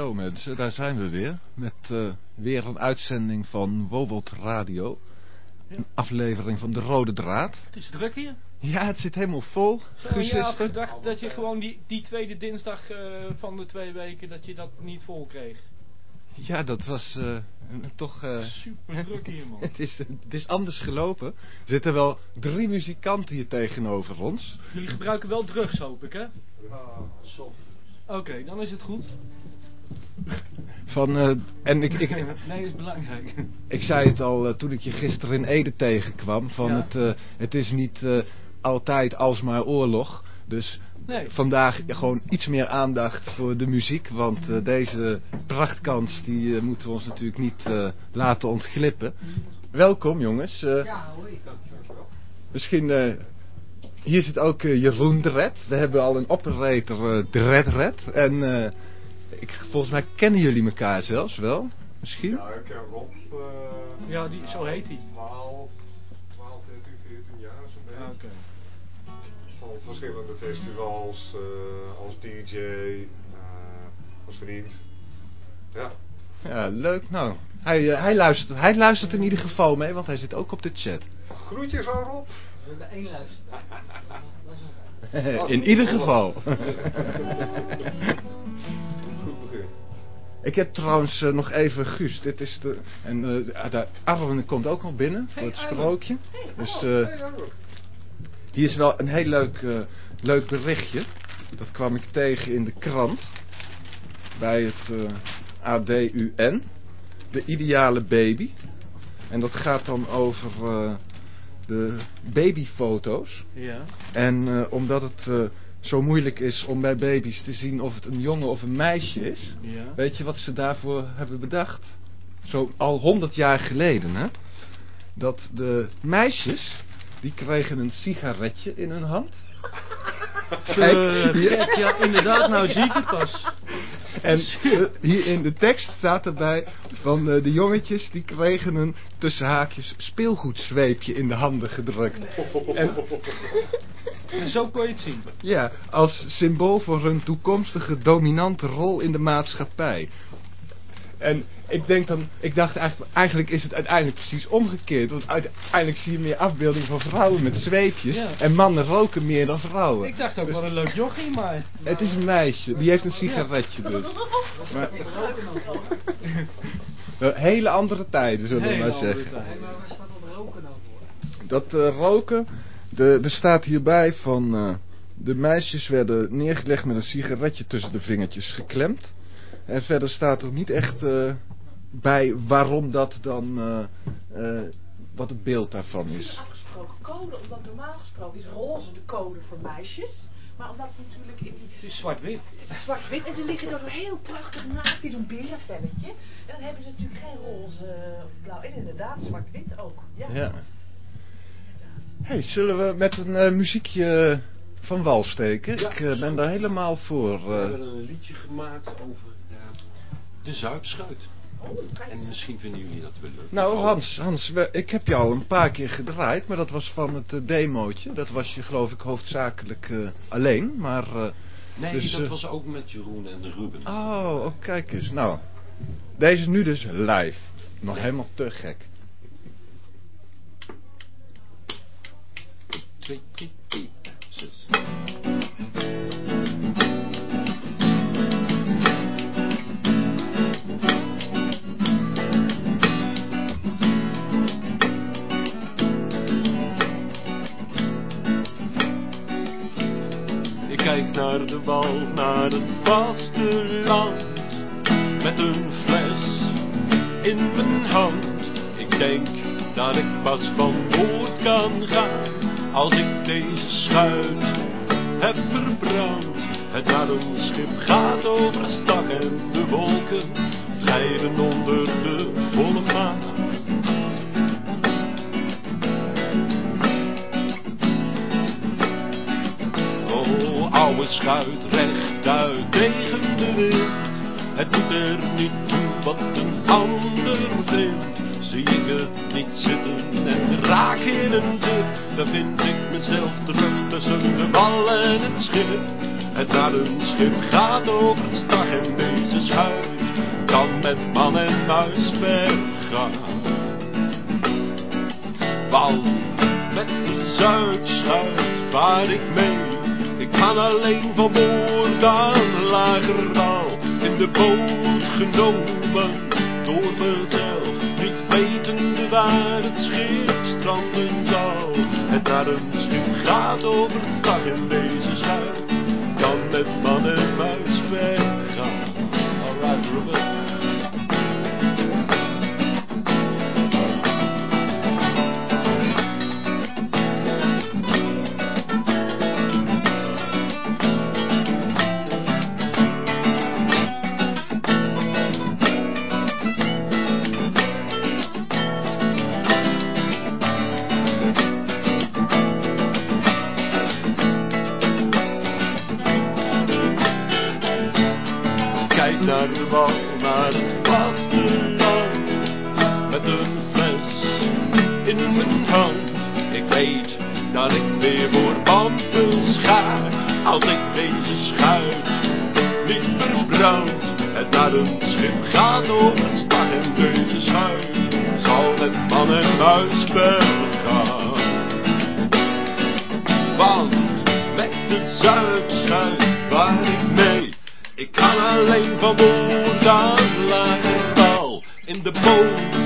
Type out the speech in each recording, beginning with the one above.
Zo mensen, daar zijn we weer. Met uh, weer een uitzending van Wobold Radio. Ja. Een aflevering van De Rode Draad. Het is druk hier. Ja, het zit helemaal vol. Zo, je had gedacht dat je gewoon die, die tweede dinsdag uh, van de twee weken, dat je dat niet vol kreeg. Ja, dat was uh, toch... Super druk hier, man. het, is, het is anders gelopen. Er zitten wel drie muzikanten hier tegenover ons. Jullie gebruiken wel drugs, hoop ik, hè? Ja, soft. Oké, okay, dan is het goed. Van, uh, en ik, ik, nee, is belangrijk. Ik zei het al uh, toen ik je gisteren in Ede tegenkwam. Van ja. het, uh, het is niet altijd alsmaar oorlog. Dus nee. vandaag gewoon iets meer aandacht voor de muziek. Want deze prachtkans die moeten we ons natuurlijk niet laten ontglippen. Welkom jongens. ja, hoi. Misschien... hier zit ook Jeroen Dred. We hebben al een operator Dred Red. En ik, volgens mij kennen jullie elkaar zelfs wel, misschien? Ja, ik ken Rob. Uh, ja, die, zo heet hij. 12, 12, 13, 14 jaar zo'n beetje. Ah, okay. Van verschillende festivals, uh, als DJ, uh, als vriend. Ja. Ja, leuk. Nou, hij, hij, luistert, hij luistert in ieder geval mee, want hij zit ook op de chat. Groetjes aan Rob. De één luistert. in ieder geval. Ik heb trouwens uh, nog even Guus. Dit is de. En uh, de Arwen komt ook al binnen voor het sprookje. Dus uh, hier is wel een heel leuk, leuk berichtje. Dat kwam ik tegen in de krant. Bij het ADUN. De ideale baby. En dat gaat dan over de babyfoto's. Ja. En omdat het zo moeilijk is om bij baby's te zien of het een jongen of een meisje is. Ja. Weet je wat ze daarvoor hebben bedacht? Zo al honderd jaar geleden, hè? Dat de meisjes, die kregen een sigaretje in hun hand. Kijk, hier. ja, inderdaad, nou zie ik het pas. En uh, hier in de tekst staat erbij van uh, de jongetjes die kregen een tussen haakjes speelgoedzweepje in de handen gedrukt. En, en zo kon je het zien. Ja, als symbool voor hun toekomstige dominante rol in de maatschappij. En ik denk dan, ik dacht eigenlijk, eigenlijk is het uiteindelijk precies omgekeerd. Want uiteindelijk zie je meer afbeeldingen van vrouwen met zweepjes. Ja. En mannen roken meer dan vrouwen. Ik dacht ook dus, wel een leuk jochie, maar... Het is een meisje, die heeft een sigaretje dus. Maar, hele andere tijden, zullen we maar zeggen. maar waar staat dat roken nou voor? Dat uh, roken, de, er staat hierbij van... Uh, de meisjes werden neergelegd met een sigaretje tussen de vingertjes geklemd. En verder staat er niet echt uh, bij waarom dat dan, uh, uh, wat het beeld daarvan is. Is afgesproken code, omdat normaal gesproken is roze de code voor meisjes. Maar omdat natuurlijk in die... Het is zwart-wit. Het is zwart-wit en ze liggen er heel prachtig naast in zo'n berenvelletje. En dan hebben ze natuurlijk geen roze of blauw. En inderdaad, zwart-wit ook. Ja. ja. hey, zullen we met een uh, muziekje van wal steken? Ja, Ik uh, ben daar helemaal voor. Uh... We hebben een liedje gemaakt over de Zuidschuit. Oh, En misschien vinden jullie dat wel leuk. Nou Hans, Hans we- ik heb je al een paar keer gedraaid, maar dat was van het eh, demootje. Dat was je geloof ik hoofdzakelijk eh, alleen, maar... eh, Nee, dus, dat was ook met Jeroen en Ruben. Oh, oh, kijk eens. Nou, deze is nu dus live. Nog helemaal te gek. Twee, drie, vier, zes. Kijk naar de wal, naar het vasteland. Met een fles in mijn hand. Ik denk dat ik pas van boord kan gaan. Als ik deze schuit heb verbrand. Het schip gaat over stak en de wolken drijven onder de volle maan. Schuit rechtuit tegen de wind. Het doet er niet toe wat een ander vindt. Zie ik het niet zitten en raak in een dip. Dan vind ik mezelf terug tussen de wal en het schip. Het schip gaat over het stag en deze schuit kan met man en muis vergaan. Want met de Zuidschuit vaar ik mee. Kan alleen van boord aan Lagerdal. In de boot genomen door mezelf. Niet wetende waar het schip stranden zal. Het naar een schip gaat over het stag en deze schuit. Kan met man en muis weggaan. Alright, Ruben. Deze schuit niet verbrand. Het naar een schip gaat over het stag en deze schuit zal met man en muis vergaan. Want met de Zuidschuit waar ik mee. Ik kan alleen van boord aan Lagerwal. In de boot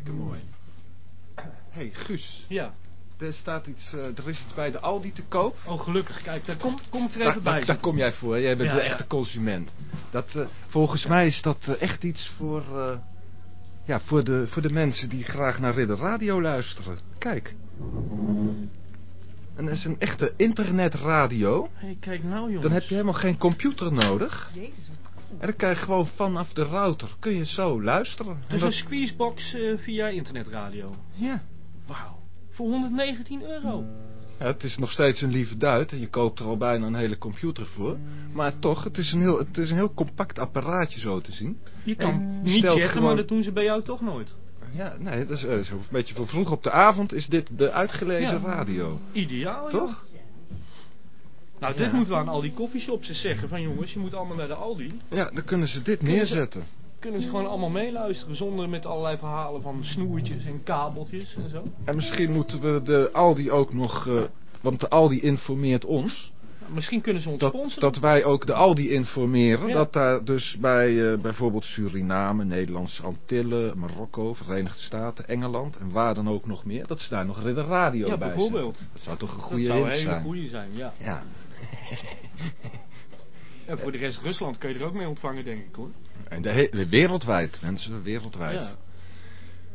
Hartstikke mooi. hey, Guus. Ja. Er staat iets, eh, er is iets bij de Aldi te koop. Oh, gelukkig. Kijk, daar kom, kom ik er even bij. daar, daar kom jij voor. Jij bent Ja, de ja. echte consument. Dat, eh, volgens mij is dat eh, echt iets voor, eh, ja, voor, de, voor de mensen die graag naar Ridder Radio luisteren. Kijk. En dat is een echte internetradio. Hey, kijk nou, jongens. Dan heb je helemaal geen computer nodig. Jezus, wat. En dan kan je gewoon vanaf de router, kun je zo luisteren. En Dus dat- een squeezebox eh, via internetradio. ja. Wauw. Voor 119 euro. Ja, het is nog steeds een lieve duit en je koopt er al bijna een hele computer voor. Maar toch, het is een heel, het is een heel compact apparaatje zo te zien. Je kan En niet gewoon- maar dat doen ze bij jou toch nooit. Ja, nee, dat is eh, een beetje voor vroeg op de avond is dit de uitgelezen Ja. radio. Ideaal. Toch? Nou, dit Ja. moeten we aan al die koffieshops eens zeggen. Van jongens, je moet allemaal naar de Aldi. Ja, dan kunnen ze dit Kunnen ze- neerzetten. Kunnen ze gewoon allemaal meeluisteren. Zonder met allerlei verhalen van snoertjes en kabeltjes en zo. En misschien moeten we de Aldi ook nog... eh, want de Aldi informeert ons. Nou, misschien kunnen ze ons Dat, sponsoren. dat wij ook de Aldi informeren. Ja. Dat daar dus bij eh, bijvoorbeeld Suriname, Nederlandse Antillen, Marokko, Verenigde Staten, Engeland en waar dan ook nog meer. Dat ze daar nog Ridder Radio Ja, bij bijvoorbeeld. zetten. Dat zou toch een dat goede zou een hint hele zijn. goede zijn, ja. Ja. En voor de rest Rusland kun je er ook mee ontvangen, denk ik hoor. En de wereldwijd, mensen, wereldwijd. Ja.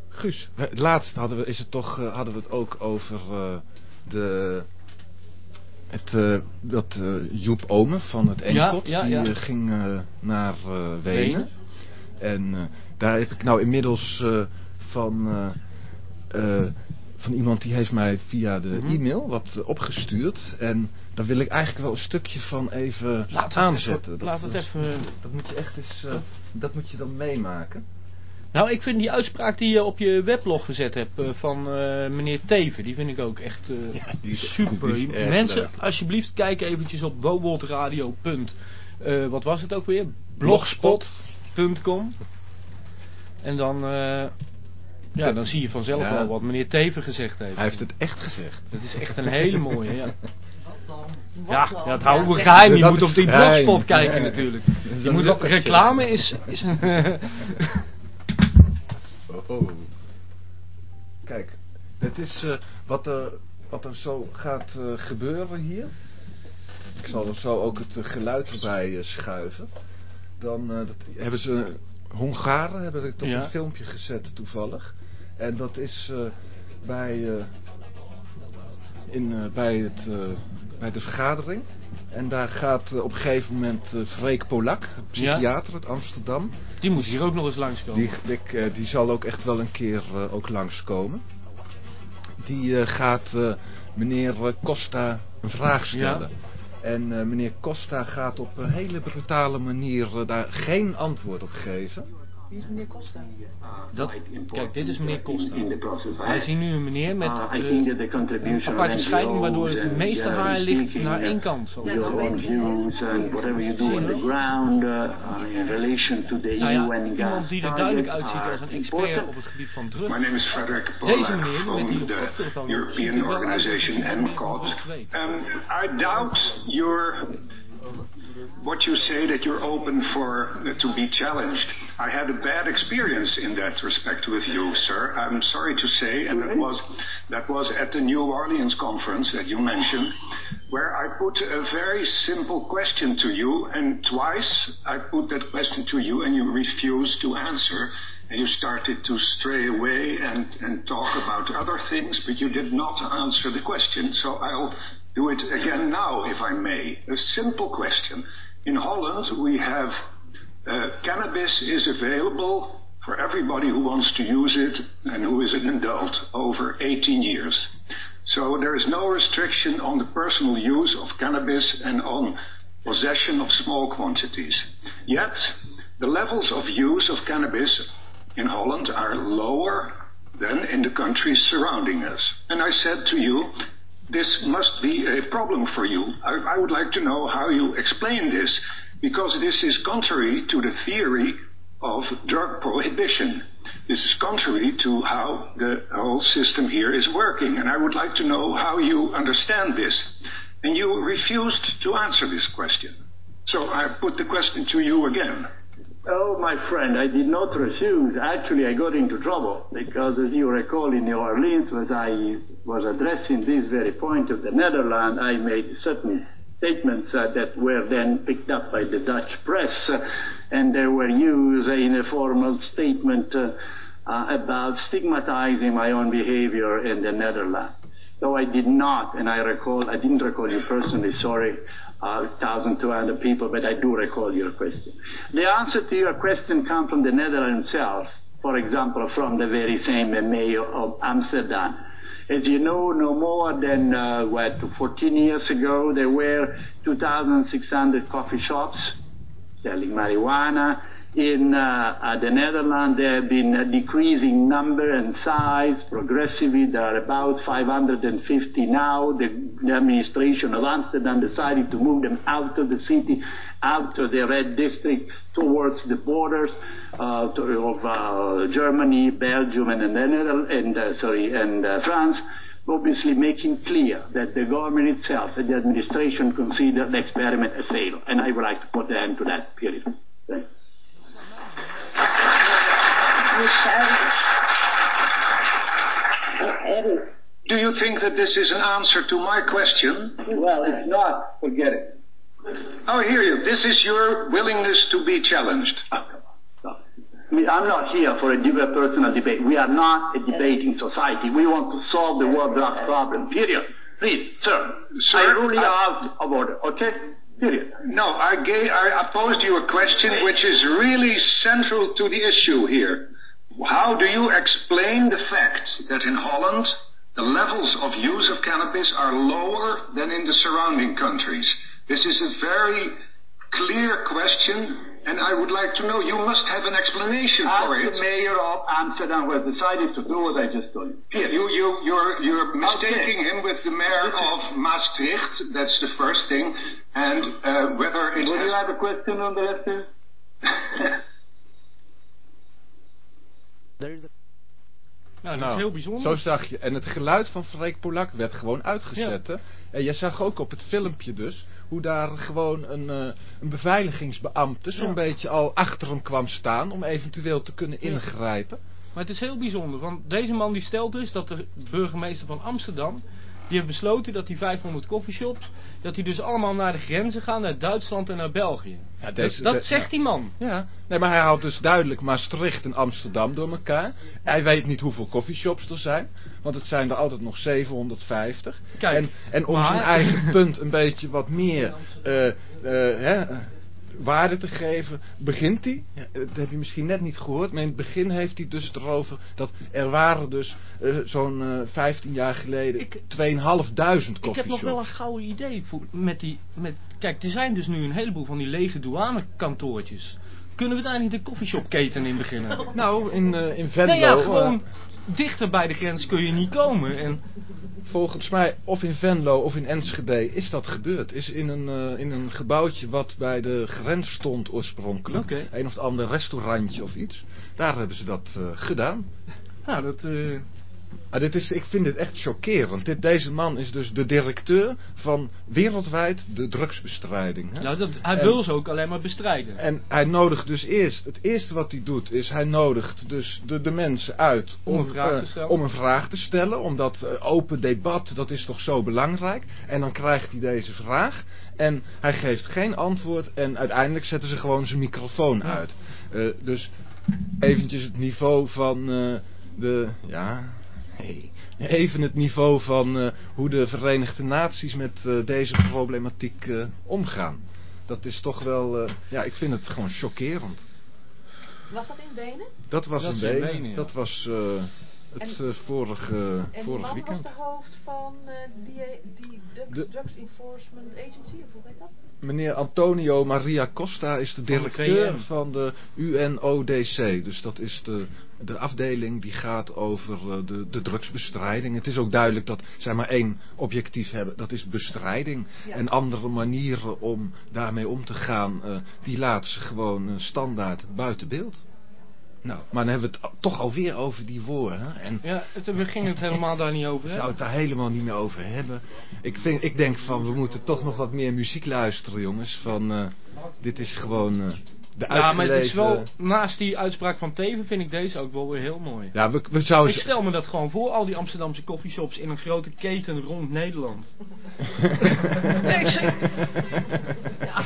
Guus, laatst hadden we, is het toch, eh, hadden we het ook over eh, de... Het, eh, dat Joep Omen van het Enkot, ja, die ja. ging naar Wenen. Wenen. En daar heb ik nou inmiddels van, van iemand die heeft mij via de Mhm. e-mail wat opgestuurd. En daar wil ik eigenlijk wel een stukje van even Laat het aanzetten. even- Dat- laat het even- Dat moet je echt eens, eh, dat moet je dan meemaken. Nou, ik vind die uitspraak die je op je weblog gezet hebt eh, van eh, meneer Teven, die vind ik ook echt eh, Ja, die is- super. die is erg Mensen, leuk. alsjeblieft, kijk eventjes op woboldradio. eh, wat was het ook weer? Blogspot.com En dan, eh, ja, dan zie je vanzelf Ja. al wat meneer Teven gezegd heeft. Hij heeft het echt gezegd. Dat is echt een hele mooie, ja. Dan? Ja, dan? dat houden we geheim. Je dat moet op die geheim. blogspot kijken Ja. natuurlijk. Je moet, reclame is, is. Oh, oh. Kijk, dit is eh, wat, er, wat er zo gaat eh, gebeuren hier. Ik zal er zo ook het eh, geluid erbij eh, schuiven. Dan eh, dat, hebben ze Hongaren hebben het op Ja. een filmpje gezet toevallig. En dat is eh, bij, eh, in, eh, bij, het, eh, bij de vergadering. En daar gaat eh, op een gegeven moment eh Freek Polak, psychiater uit Amsterdam. Die moet hier ook nog eens langskomen. Die, ik, eh, die zal ook echt wel een keer ook langskomen. Die gaat meneer Costa een vraag stellen. En meneer Costa gaat op een hele brutale manier daar geen antwoord op geven. Wie is meneer Costa? Dat, kijk, dit is meneer Costa. in the process. Wij zien nu een meneer met Uh, I think that eh, the contribution een of aparte scheiding waardoor het meeste haar ligt naar één kant. Zo. your nou, own weet je, views and whatever you do Zie je on the nog? ground uh, in relation to the Nou ja, EU and iemand die er duidelijk uitziet als een expert op het gebied van drugs. My name is Frederick Deze Polak meneer met die from the European organization ENCOD. Um, I doubt your what you say that you're open for uh, to be challenged. I had a bad experience in that respect with you, sir. I'm sorry to say, and that was that was at the New Orleans conference that you mentioned, where I put a very simple question to you, and twice I put that question to you, and you refused to answer. And you started to stray away and, and talk about other things, but you did not answer the question. So I'll do it again now, if I may. A simple question. In Holland, we have uh, cannabis is available for everybody who wants to use it and who is an adult over 18 years. So there is no restriction on the personal use of cannabis and on possession of small quantities. Yet, the levels of use of cannabis in Holland are lower than in the countries surrounding us. And I said to you, this must be a problem for you. I, I would like to know how you explain this, because this is contrary to the theory of drug prohibition. This is contrary to how the whole system here is working, and I would like to know how you understand this. And you refused to answer this question. So I put the question to you again. Oh, my friend, I did not refuse. Actually, I got into trouble because, as you recall, in New Orleans, when I was addressing this very point of the Netherlands, I made certain statements uh, that were then picked up by the Dutch press, uh, and they were used in a formal statement uh, uh, about stigmatizing my own behavior in the Netherlands. So I did not, and I recall, I didn't recall you personally, sorry, 1,200 people, but I do recall your question. The answer to your question comes from the Netherlands itself, for example, from the very same mayor of Amsterdam. As you know, no more than, uh, what, 14 years ago, there were 2,600 coffee shops selling marijuana. In uh, uh, the Netherlands, there have been a decreasing number and size progressively. There are about 550 now. The, administration of Amsterdam decided to move them out of the city, out of the red district, towards the borders uh, of Germany, Belgium, and, and, and sorry, and France obviously making clear that the government itself and the administration consider the experiment a failure. And I would like to put an end to that, period. Thanks. Eric, Do you think that this is an answer to my question? Well, if not, forget it. Oh, I hear you. This is your willingness to be challenged. Ah, come on, stop. I mean, I'm not here for a, personal debate. We are not a debating society. We want to solve the world drug problem. Period. Please, sir. Sir, I rule you I- out of order. Okay? Period. No, I, gave, I posed you a question which is really central to the issue here. How do you explain the fact that in Holland the levels of use of cannabis are lower than in the surrounding countries? This is a very clear question, and I would like to know. You must have an explanation Ask for it. As the mayor of Amsterdam who has decided to do what I just told you. Period. You, you, you're, you're mistaking Okay. him with the mayor of Maastricht. That's the first thing. And uh, whether it Would has... you have a question on the left Nou, dat Nou, is heel bijzonder. Zo zag je. En het geluid van Freek Polak werd gewoon uitgezet. En je zag ook op het filmpje dus... hoe daar gewoon een, eh, een beveiligingsbeambte... zo'n Ja. beetje al achter hem kwam staan... om eventueel te kunnen Ja. ingrijpen. Maar het is heel bijzonder, want deze man die stelt dus dat de burgemeester van Amsterdam, die heeft besloten dat die 500 coffeeshops, dat die dus allemaal naar de grenzen gaan, naar Duitsland en naar België. Ja, dat zegt ja. die man. Ja, nee, maar hij haalt dus duidelijk Maastricht en Amsterdam door elkaar. Hij weet niet hoeveel coffeeshops er zijn, want het zijn er altijd nog 750. Kijk, en, en om maar- zijn eigen punt een beetje wat meer eh, hè, waarde te geven, begint hij, ja, dat heb je misschien net niet gehoord, maar in het begin heeft hij dus erover dat er waren dus eh, zo'n eh 15 jaar geleden Ik- 2500 Ik heb nog wel een gouden idee voor, met die, met, kijk, er zijn dus nu een heleboel van die lege douanekantoortjes. Kunnen we daar niet een coffeeshopketen in beginnen? Nou, in, eh, in Venlo... Nee, ja, eh, gewoon dichter bij de grens kun je niet komen. En Volgens mij, of in Venlo of in Enschede, is dat gebeurd. Is in een, eh, in een gebouwtje wat bij de grens stond oorspronkelijk. Oké. Een of het ander restaurantje of iets. Daar hebben ze dat eh, gedaan. nou, dat, eh, Maar dit is, ik vind dit echt chockerend. Dit, deze man is dus de directeur van wereldwijd de drugsbestrijding. Hè? nou, dat, hij En- wil ze ook alleen maar bestrijden. En hij nodigt dus eerst, het eerste wat hij doet is, hij nodigt dus de, de mensen uit Om een vraag eh, te stellen. om een vraag te stellen. Omdat eh, open debat, dat is toch zo belangrijk. En dan krijgt hij deze vraag en hij geeft geen antwoord en uiteindelijk zetten ze gewoon zijn microfoon uit. Eh, dus eventjes het niveau van de, ja... Hey. Even het niveau van eh, hoe de Verenigde Naties met eh, deze problematiek eh, omgaan. Dat is toch wel, eh, ja, ik vind het gewoon chockerend. Was dat in Benen? Dat was Dat in ja. Dat was eh, het En- eh, vorige, En die vorig man weekend. was de hoofd van eh, die, die Drugs, De- Drugs Enforcement Agency, of hoe heet dat? Meneer Antonio Maria Costa is de Van de directeur van de UNODC. Dus dat is de, de afdeling die gaat over eh, de, de drugsbestrijding. Het is ook duidelijk dat zij maar één objectief hebben. Dat is bestrijding. Ja. En andere manieren om daarmee om te gaan, eh, die laten ze gewoon eh, standaard buiten beeld. Nou, maar dan hebben we het toch alweer over die woorden. En Ja, het, we gingen het helemaal daar niet over We zouden het daar helemaal niet meer over hebben. Ik, vind, ik denk van, we moeten toch nog wat meer muziek luisteren, jongens. Van, eh, dit is gewoon eh, de Ja, maar het is wel, uitgelezen... naast die uitspraak van Teven vind ik deze ook wel weer heel mooi. Ja, we, we zouden... Ik stel me dat gewoon voor, al die Amsterdamse coffeeshops in een grote keten rond Nederland. Nee, ik zeg- ja.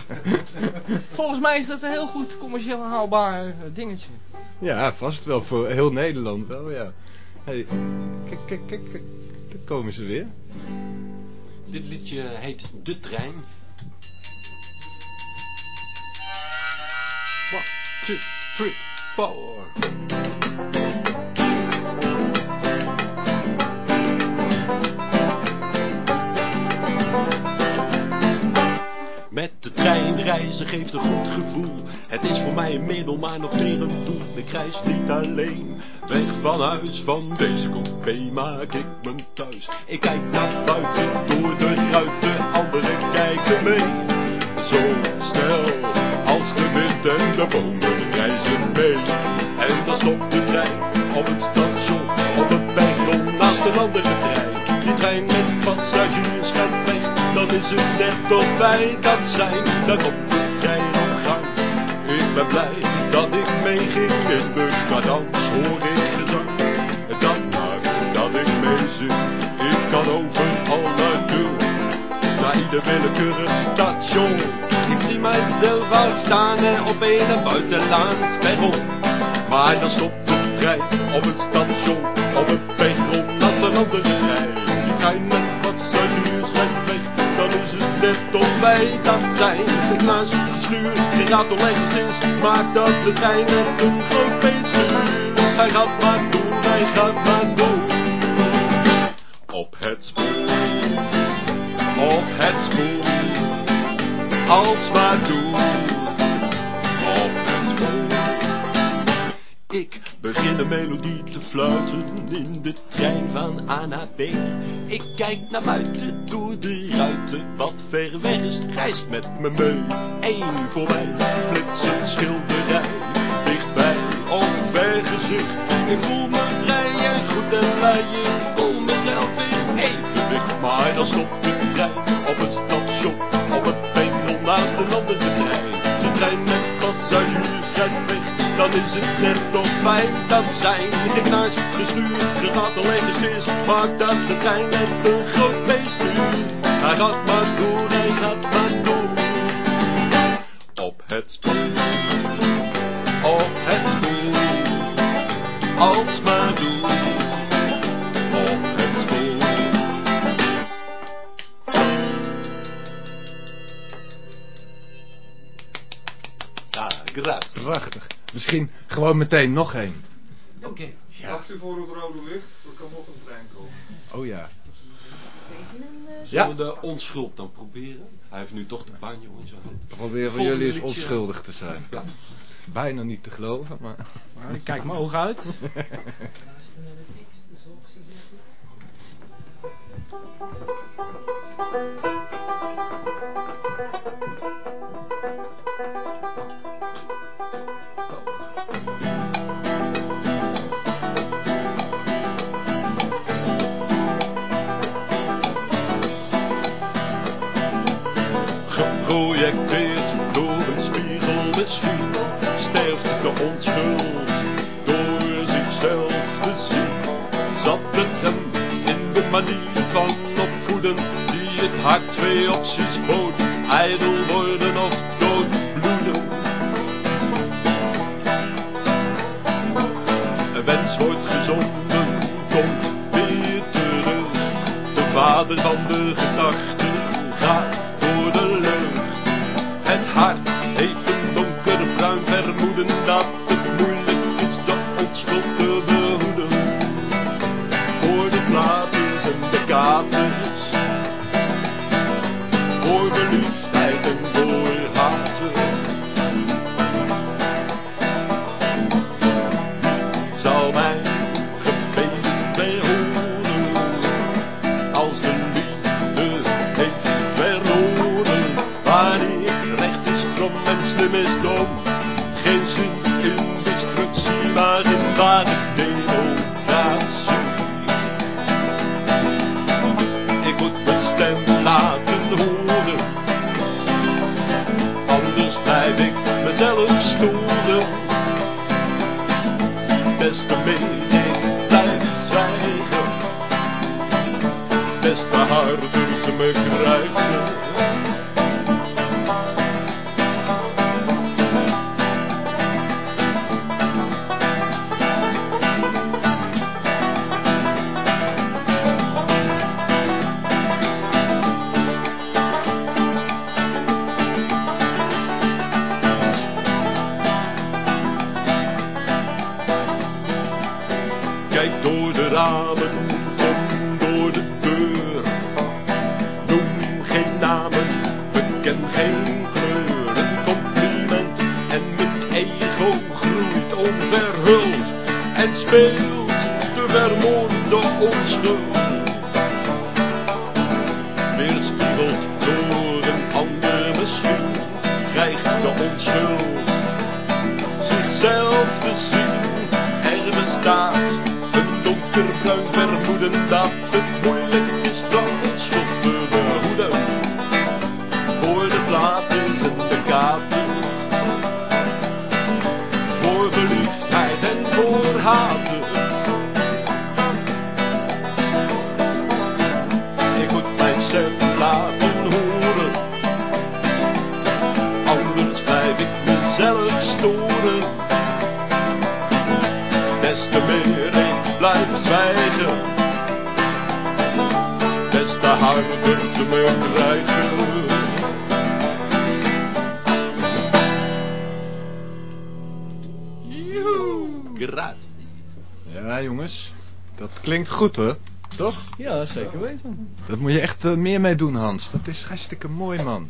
Volgens mij is dat een heel goed commercieel haalbaar eh, dingetje. Ja, vast wel voor heel Nederland wel, ja. Hey, kijk, kijk, kijk. Daar komen ze weer. Dit liedje heet De Trein. One, two, three, four. Met de trein reizen geeft een goed gevoel. Het is voor mij een middel, maar nog meer een doel. Ik reis niet alleen. Weg van huis, van deze coupé maak ik mijn thuis. Ik kijk naar buiten, door de ruiten, anderen kijken mee. Zo snel als de wind en de bomen reizen mee. En dan stopt de trein op het station, is het net of wij dat zijn. Dan komt trein op gang. Ik ben blij dat ik meeging in de cadans, hoor ik gezang. Dat maakt dat ik meezing, ik kan overal naartoe. Naar ieder willekeurig station. Ik zie mijzelf al staan en op een buitenlands perron. Maar dan stopt de trein op het station, op het perron naast een andere trein. Die trein net of wij dat zijn. Knas, stuur, die gaat om enigszins, maakt dat de trein een groot feest. Hij gaat maar door, hij gaat maar door. Op het spoor, op het spoor, als maar door. In de trein van A naar B. Ik kijk naar buiten door de ruiten, wat ver weg is, reist met me mee. Eén voorbij, flitsend schilderij, dichtbij of vergezicht. Ik voel me vrij en goed en blij, ik voel mezelf in evenwicht. Maar dan stopt dan is het net of wij dat zijn. Ik naar gestuurd, gaat alleen is, maakt dat de trein net een groot feest is. Hij gaat maar door, hij gaat maar Misschien gewoon meteen nog één. Oké. Wacht u voor het rode licht, er kan nog een trein komen. Oh ja. Zullen we de onschuld dan proberen? Hij heeft nu toch de banjo in zijn hand. Proberen Volgende jullie eens onschuldig te zijn. Ja. Bijna niet te geloven, maar... Maar ik kijk mijn ogen uit. Goed, hè? Toch? Ja, zeker weten. Dat moet je echt eh, meer mee doen, Hans. Dat is hartstikke mooi, man.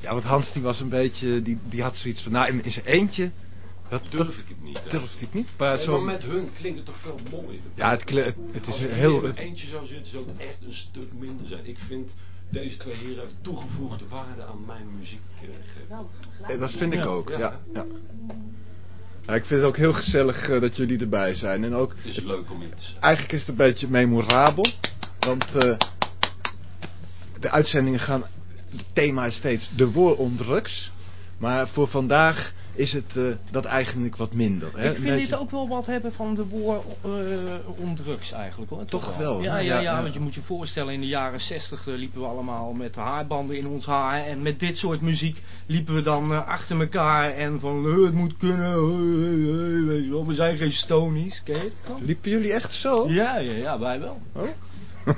Ja, want Hans die was een beetje... Die, die had zoiets van... Nou, in, in zijn eentje... Dat Durf ik het niet. hè. durft hij het niet. Maar Nee, zo... maar met hun klinkt het toch veel mooier. Ja, het, het Als is ik heel... eentje zou zitten, zou het echt een stuk minder zijn. Ik vind deze twee heren toegevoegde waarde aan mijn muziek eh, geven. Dat vind ik ook, ja. Ja. ja. Ja, ik vind het ook heel gezellig eh, dat jullie erbij zijn. En ook, Het is leuk om in te zijn. eigenlijk is het een beetje memorabel. Want eh, de uitzendingen gaan... Het thema is steeds de war on drugs. Maar voor vandaag is het eh, dat eigenlijk wat minder. Hè? Ik vind beetje- dit ook wel wat hebben van de war uh, drugs eigenlijk hoor. Toch wel, Ja, ja, ja, Ja, want je moet je voorstellen in de jaren 60 eh, liepen we allemaal met haarbanden in ons haar. En met dit soort muziek liepen we dan achter elkaar en van het moet kunnen, weet je wel, we zijn geen stonies? Liepen jullie echt zo? Ja, ja, ja, wij wel. Oh?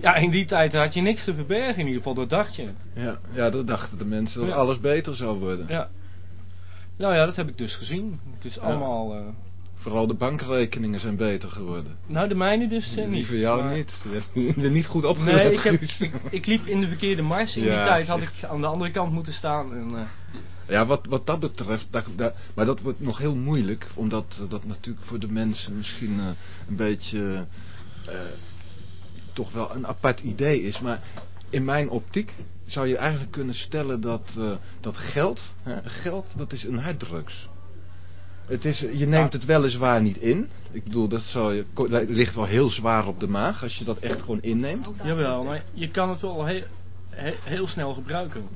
Ja, in die tijd had je niks te verbergen in ieder geval, dat dacht je. ja, ja, dat dachten de mensen, dat Ja. alles beter zou worden. Ja. Nou ja, dat heb ik dus gezien. Het is allemaal... eh, Vooral de bankrekeningen zijn beter geworden. nou, de mijne dus Die niet. voor jou maar- niet. Je hebt er niet goed opgelet, Nee, ik, heb, ik, ik liep in de verkeerde mars. In die tijd had ik aan de andere kant moeten staan. En, eh, Ja, wat, wat dat betreft, daar, daar- maar dat wordt nog heel moeilijk, omdat dat natuurlijk voor de mensen misschien een beetje toch wel een apart idee is. Maar in mijn optiek zou je eigenlijk kunnen stellen dat, eh, dat geld, hè, geld, dat is een harddrugs. Het is, je neemt het weliswaar niet in. Ik bedoel, dat zou je, ko- ligt wel heel zwaar op de maag als je dat echt gewoon inneemt. jawel, maar je kan het wel heel, heel, heel snel gebruiken.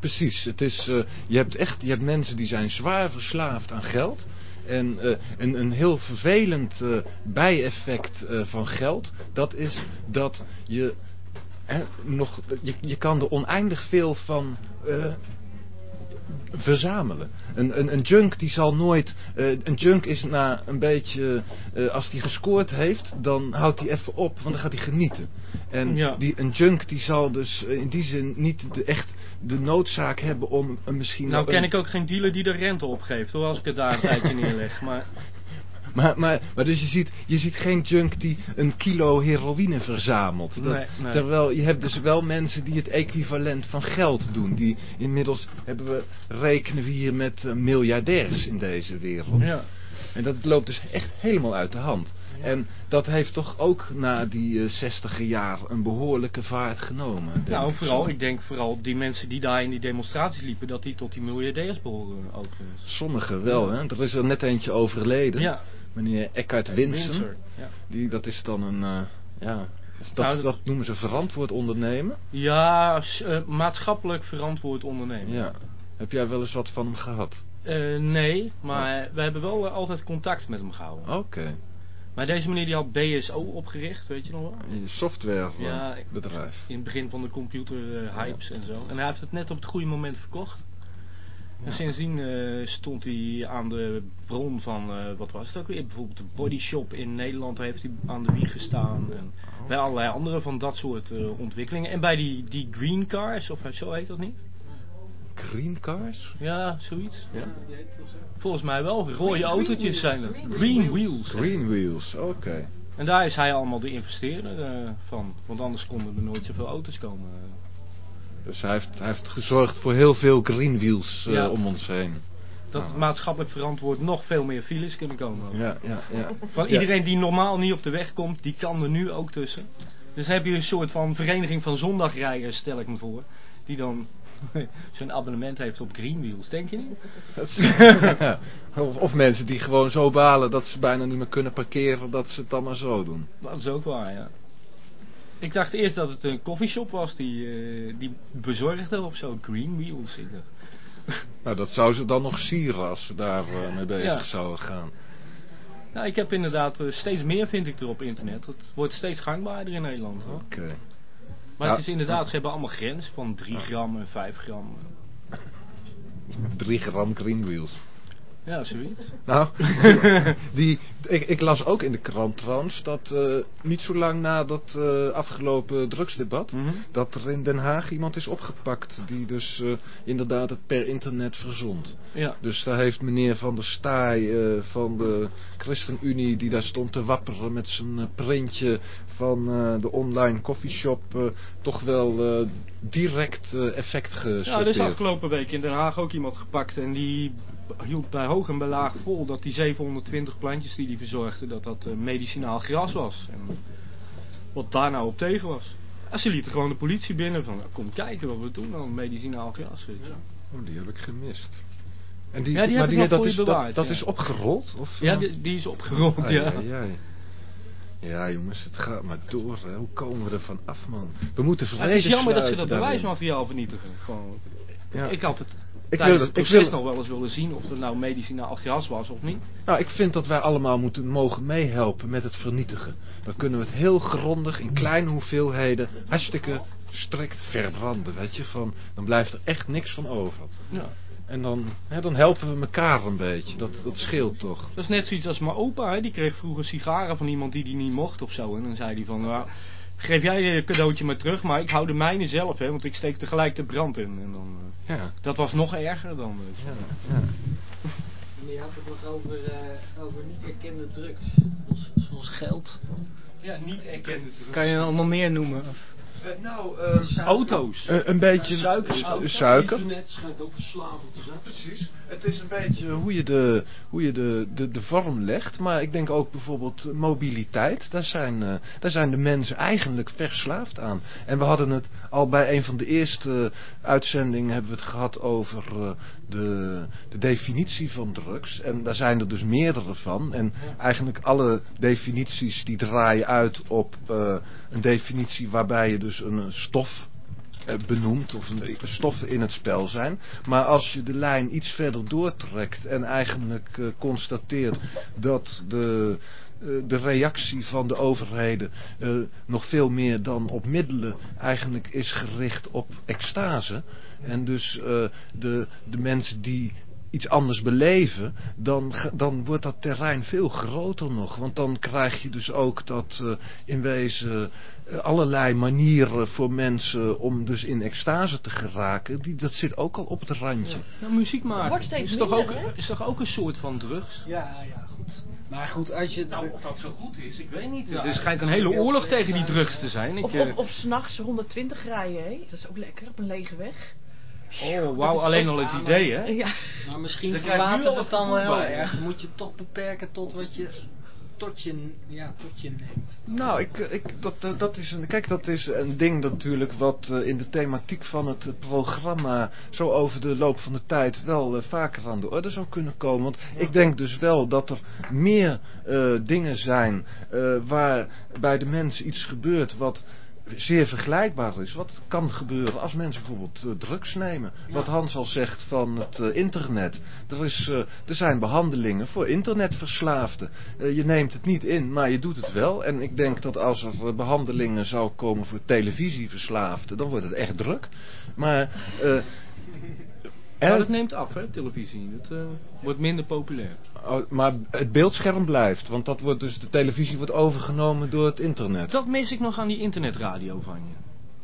Precies, het is, eh, je hebt echt je hebt mensen die zijn zwaar verslaafd aan geld. En eh, een, een heel vervelend eh, bijeffect eh, van geld, dat is dat je, hè, nog, je, je kan er oneindig veel van eh, verzamelen. Een, een, een junk die zal nooit, eh, een junk is na een beetje, eh, als die gescoord heeft, dan houdt hij even op, want dan gaat hij genieten. En Ja. die, een junk die zal dus in die zin niet de, echt de noodzaak hebben om een misschien... Nou ken een- ik ook geen dealer die er rente op geeft, hoor, als ik het daar een tijdje neerleg. Maar Maar, maar, maar dus je ziet, je ziet geen junk die een kilo heroïne verzamelt. Dat- Nee, nee. Terwijl je hebt dus wel mensen die het equivalent van geld doen. Die inmiddels hebben we, rekenen we hier met eh, miljardairs in deze wereld. ja. En dat loopt dus echt helemaal uit de hand. En dat heeft toch ook na die zestiger jaar een behoorlijke vaart genomen. Nou, ik vooral, zo. ik denk vooral die mensen die daar in die demonstraties liepen, dat die tot die miljardairs behoren ook. eh. Sommigen wel, hè. Er is er net eentje overleden. Ja, Meneer Eckhart Winsen. Ja. Die, dat is dan een, eh, ja, dat, Nou, dat, dat- noemen ze verantwoord ondernemen. Ja, eh, maatschappelijk verantwoord ondernemen. Ja. Heb jij wel eens wat van hem gehad? Eh, nee, maar we hebben wel eh, altijd contact met hem gehouden. Oké. Maar deze meneer die had BSO opgericht, weet je nog wel? Een Ja, ik- Softwarebedrijf. In het begin van de computer eh, en zo. En hij heeft het net op het goede moment verkocht. En sindsdien eh, stond hij aan de bron van, eh, wat was het ook weer? Bijvoorbeeld de Body Shop in Nederland heeft hij aan de wieg gestaan. En bij allerlei andere van dat soort eh, ontwikkelingen. En bij die, die Green Cars, of zo heet dat niet? Green cars? Ja, zoiets. Ja. Volgens mij wel. Rode autootjes zijn het. Green Wheels. Green wheels, oké. En daar is hij allemaal de investeerder eh, van. Want anders konden er nooit zoveel auto's komen. Dus hij heeft, hij heeft gezorgd voor heel veel green wheels eh, Ja. om ons heen. Dat Ah. maatschappelijk verantwoord nog veel meer files kunnen komen. Ja, ja, ja. Van Ja. iedereen die normaal niet op de weg komt, die kan er nu ook tussen. Dus heb je een soort van vereniging van zondagrijders, stel ik me voor. Die dan zo'n abonnement heeft op Greenwheels, denk je niet? Of, of mensen die gewoon zo balen dat ze bijna niet meer kunnen parkeren, dat ze het dan maar zo doen. Dat is ook waar, ja. Ik dacht eerst dat het een koffieshop was die, eh, die bezorgde of zo. Greenwheels. Nou, dat zou ze dan nog sieren als ze daar eh, mee bezig Ja. zouden gaan. Nou, ik heb inderdaad eh, steeds meer vind ik er op internet. Het wordt steeds gangbaarder in Nederland. Hoor. Oké. Maar Ja. het is inderdaad, ze hebben allemaal grens van 3 gram en 5 gram. 3 gram green wheels. Ja, zoiets. Nou, die, ik, ik las ook in de krant trouwens dat eh, niet zo lang na dat eh, afgelopen drugsdebat, Mhm. dat er in Den Haag iemand is opgepakt die dus eh, inderdaad het per internet verzond. Ja. Dus daar heeft meneer Van der Staaij van de ChristenUnie, die daar stond te wapperen met zijn printje van de online coffeeshop, toch wel direct effect Ja, er is gesorteerd. afgelopen week in Den Haag ook iemand gepakt en die hield bij hoog en bij laag vol dat die 720 plantjes die hij verzorgde, dat dat eh, medicinaal gras was. En wat daar nou op tegen was. Ja, ze lieten gewoon de politie binnen van, nou, kom kijken wat we doen dan, medicinaal gras. Je. Oh, die heb ik gemist. En die, Ja, die maar nog dat, is, dat, bewaard, dat ja. is opgerold? Of, Ja, die, die is opgerold, ja. Ja, jongens, het gaat maar door. Hè. Hoe komen we er van af, man? We moeten Ja, vrede het is jammer dat ze dat bewijsmateriaal vernietigen. Gewoon. Ja. Ik had het Ik wil het ik wil- nog wel eens willen zien of het nou medicinaal gras was of niet. Nou, ik vind dat wij allemaal moeten mogen meehelpen met het vernietigen. Dan kunnen we het heel grondig in kleine hoeveelheden hartstikke strikt verbranden, weet je. Van, dan blijft er echt niks van over. Ja. En dan, hè, dan helpen we elkaar een beetje. Dat, dat scheelt toch. Dat is net zoiets als mijn opa, hè. die kreeg vroeger sigaren van iemand die die niet mocht of zo. En dan zei hij van, nou, geef jij je cadeautje maar terug, maar ik hou de mijne zelf, hè, want ik steek tegelijk de brand in. En dan, eh, Ja, dat was nog erger dan. eh, ja, ja. Je had het nog over, eh, over niet erkende drugs. Zoals geld. Ja, niet erkende Kan je allemaal meer noemen? nou, Auto's. een beetje Suiker. suiker. Internet schijnt ook verslavend te zijn. Precies. Het is een beetje hoe je, de, hoe je de, de, de vorm legt. Maar ik denk ook bijvoorbeeld eh, mobiliteit. Daar zijn, eh, daar zijn de mensen eigenlijk verslaafd aan. En we hadden het al bij een van de eerste uitzendingen hebben we het gehad over eh, de, de definitie van drugs. En daar zijn er dus meerdere van. En eigenlijk alle definities die draaien uit op eh, een definitie waarbij je dus een, stof eh, benoemd of een, stoffen in het spel zijn. Maar als je de lijn iets verder doortrekt en eigenlijk eh, constateert dat de, de reactie van de overheden eh, nog veel meer dan op middelen eigenlijk is gericht op extase. En dus eh, de, de mensen die iets anders beleven, dan, dan wordt dat terrein veel groter nog. Want dan krijg je dus ook dat eh, in wezen eh, allerlei manieren voor mensen om dus in extase te geraken, die, dat zit ook al op het randje. Nou, muziek maken wordt steeds is, toch ook, hè? is toch ook een soort van drugs? Ja, ja, goed. Maar goed, als je... Nou, of dat zo goed is, ik weet niet. Ja, er schijnt een hele oorlog tegen die drugs te zijn. Ik, Of, eh, of, of s'nachts 120 rijden, hè? Dat is ook lekker, op een lege weg. Oh, wauw, alleen al het idee, hè? Ja. Maar misschien Daar krijg je nu verwatert het dan wel heel erg. Moet je het toch beperken tot wat je tot je, ja, tot je neemt. Nou, ik, ik, dat, dat, dat is een, kijk, dat is een ding natuurlijk wat eh, in de thematiek van het programma zo over de loop van de tijd wel eh, vaker aan de orde zou kunnen komen. Want ik denk dus wel dat er meer eh, dingen zijn eh, waar bij de mensen iets gebeurt wat zeer vergelijkbaar is. Wat kan gebeuren als mensen bijvoorbeeld eh, drugs nemen. Wat Hans al zegt van het eh, internet. Er, is, eh, er zijn behandelingen voor internetverslaafden. Je neemt het niet in, maar je doet het wel. En ik denk dat als er eh, behandelingen zou komen voor televisieverslaafden, dan wordt het echt druk. Maar... Er- dat neemt af, hè, televisie. Dat eh, wordt minder populair. Oh, maar het beeldscherm blijft, want dat wordt dus, de televisie wordt overgenomen door het internet. Dat mis ik nog aan die internetradio van je.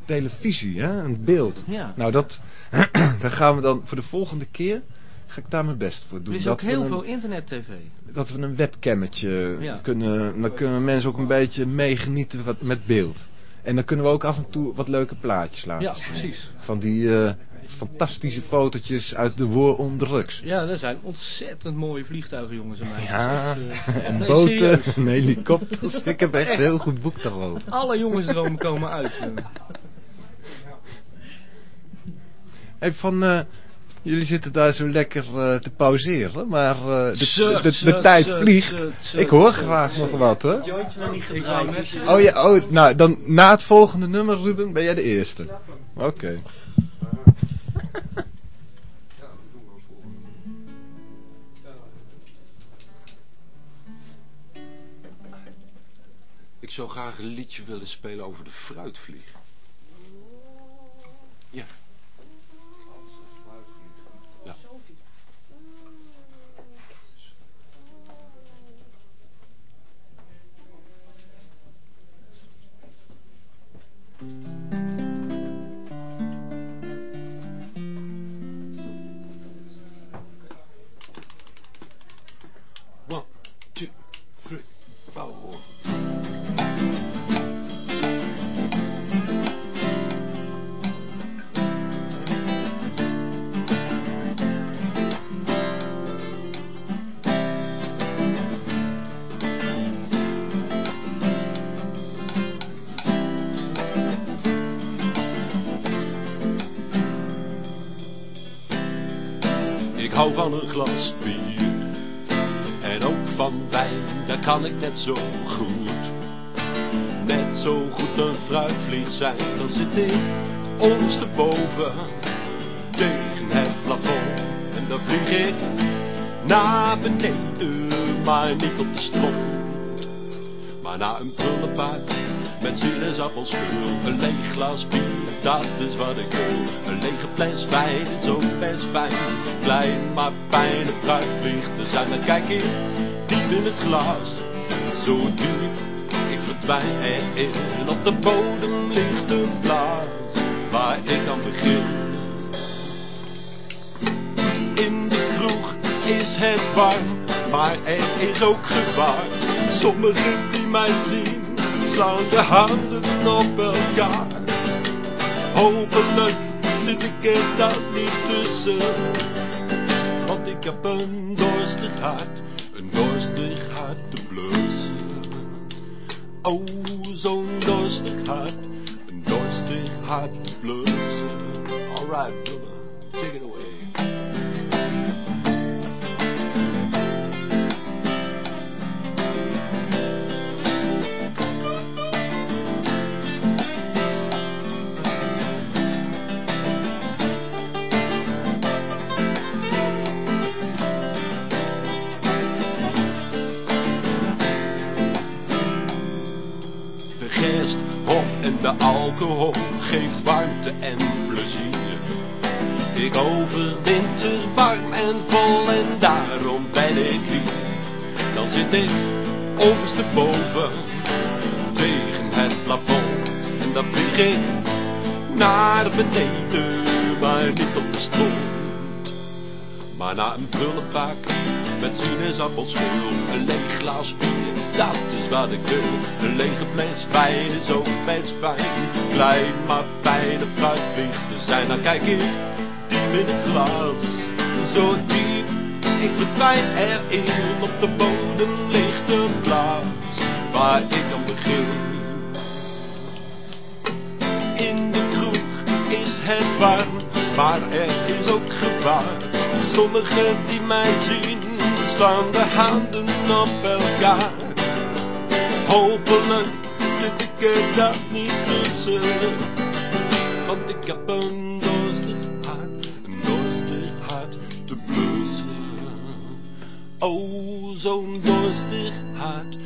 Televisie, hè, een beeld. Ja. Nou, dat, daar gaan we dan voor de volgende keer, ga ik daar mijn best voor doen. Er is dat ook heel een, veel internet-tv. Dat we een webcammetje Ja. kunnen, dan kunnen mensen ook een beetje meegenieten wat- met beeld. En dan kunnen we ook af en toe wat leuke plaatjes laten Ja, zien. precies. Van die eh, fantastische fotootjes uit de war on drugs. Ja, er zijn ontzettend mooie vliegtuigen, jongens en meisjes. Ja, Dat, eh, en nee, boten serieus. en helikopters. Ik heb echt een heel goed boek daarover. Alle jongensdromen komen uit. eh. Hey, van, eh, jullie zitten daar zo lekker eh, te pauzeren, maar eh, de, Zut, de, de, zut, tijd zut, vliegt. zut, zut, Ik hoor zut, graag zut. nog wat, hè? Oh ja, oh, nou, dan na het volgende nummer, Ruben, ben jij de eerste. Oké. Ik zou graag een liedje willen spelen over de fruitvlieg. Ja. Ja. Van een glas bier. En ook van wijn, daar kan ik net zo goed. Net zo goed een fruitvlieg zijn, dan zit ik ondersteboven tegen het plafond. En dan vlieg ik naar beneden, maar niet op de stront. Maar na een prullenpaard met sinaasappelschul, een leeg glas bier, dat is wat ik wil. Een lege fles wijn is ook best fijn. Klein maar fijne fruitvlieg te zijn, dan kijk ik diep in het glas. Zo diep, ik verdwijn erin. Op de bodem ligt een plaats waar ik aan begin. In de kroeg is het warm, maar er is ook gevaar. Sommigen die mij zien, slaan de handen op elkaar. Hopelijk zit ik er dan niet tussen. Want ik heb een dorstig hart, een dorstig hart te blussen. Oh, zo'n dorstig hart, een dorstig hart te blussen. Alright, brother. Alcohol geeft warmte en plezier. Ik overwinter warm en vol en daarom ben ik hier. Dan zit ik oversteboven tegen het plafond. En dan vlieg ik naar beneden, maar niet op de stront. Maar na een prullenpak met sinaasappelschil, een leeg glas dat is wat ik wil. Een lege fles wijn is ook best fijn. Klein maar fijne fruitvliegen zijn, dan kijk ik diep in het glas. Zo diep, ik verdwijn erin, op de bodem ligt een plaats waar ik aan begin. In de kroeg is het warm, maar er is ook gevaar. Sommigen die mij zien, slaan de handen op elkaar. Hopelijk zit ik dat niet tussen. Want ik heb een dorstig hart, een dorstig hart te blussen. Oh, zo'n dorstig hart,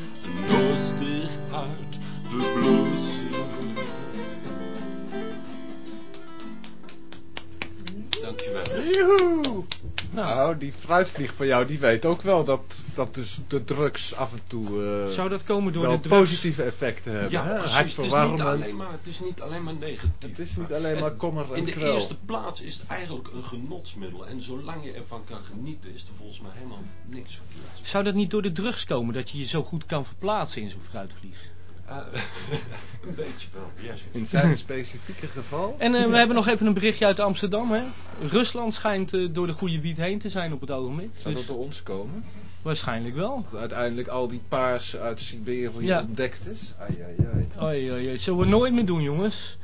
Nou, die fruitvlieg van jou, die weet ook wel dat, dat dus de drugs af en toe eh, Zou dat komen door wel de drugs? positieve effecten hebben. Ja, hè? precies. Het is, niet alleen maar, het is niet alleen maar negatief. Het is niet alleen maar kommer en In de eerste plaats is het eigenlijk een genotsmiddel. En zolang je ervan kan genieten, is er volgens mij helemaal niks verkeerd. Zou dat niet door de drugs komen, dat je je zo goed kan verplaatsen in zo'n fruitvlieg? Ah, een beetje wel, ja. In zijn specifieke geval. En eh, we hebben nog even een berichtje uit Amsterdam, hè. Rusland schijnt eh, door de goede wiet heen te zijn op het ogenblik. Zou Dus dat door ons komen? waarschijnlijk wel. Dat uiteindelijk al die paars uit Siberië Ja. ontdekt is? Ai, ai, ai. Oei, oei, oei. Zullen we nooit meer doen, jongens.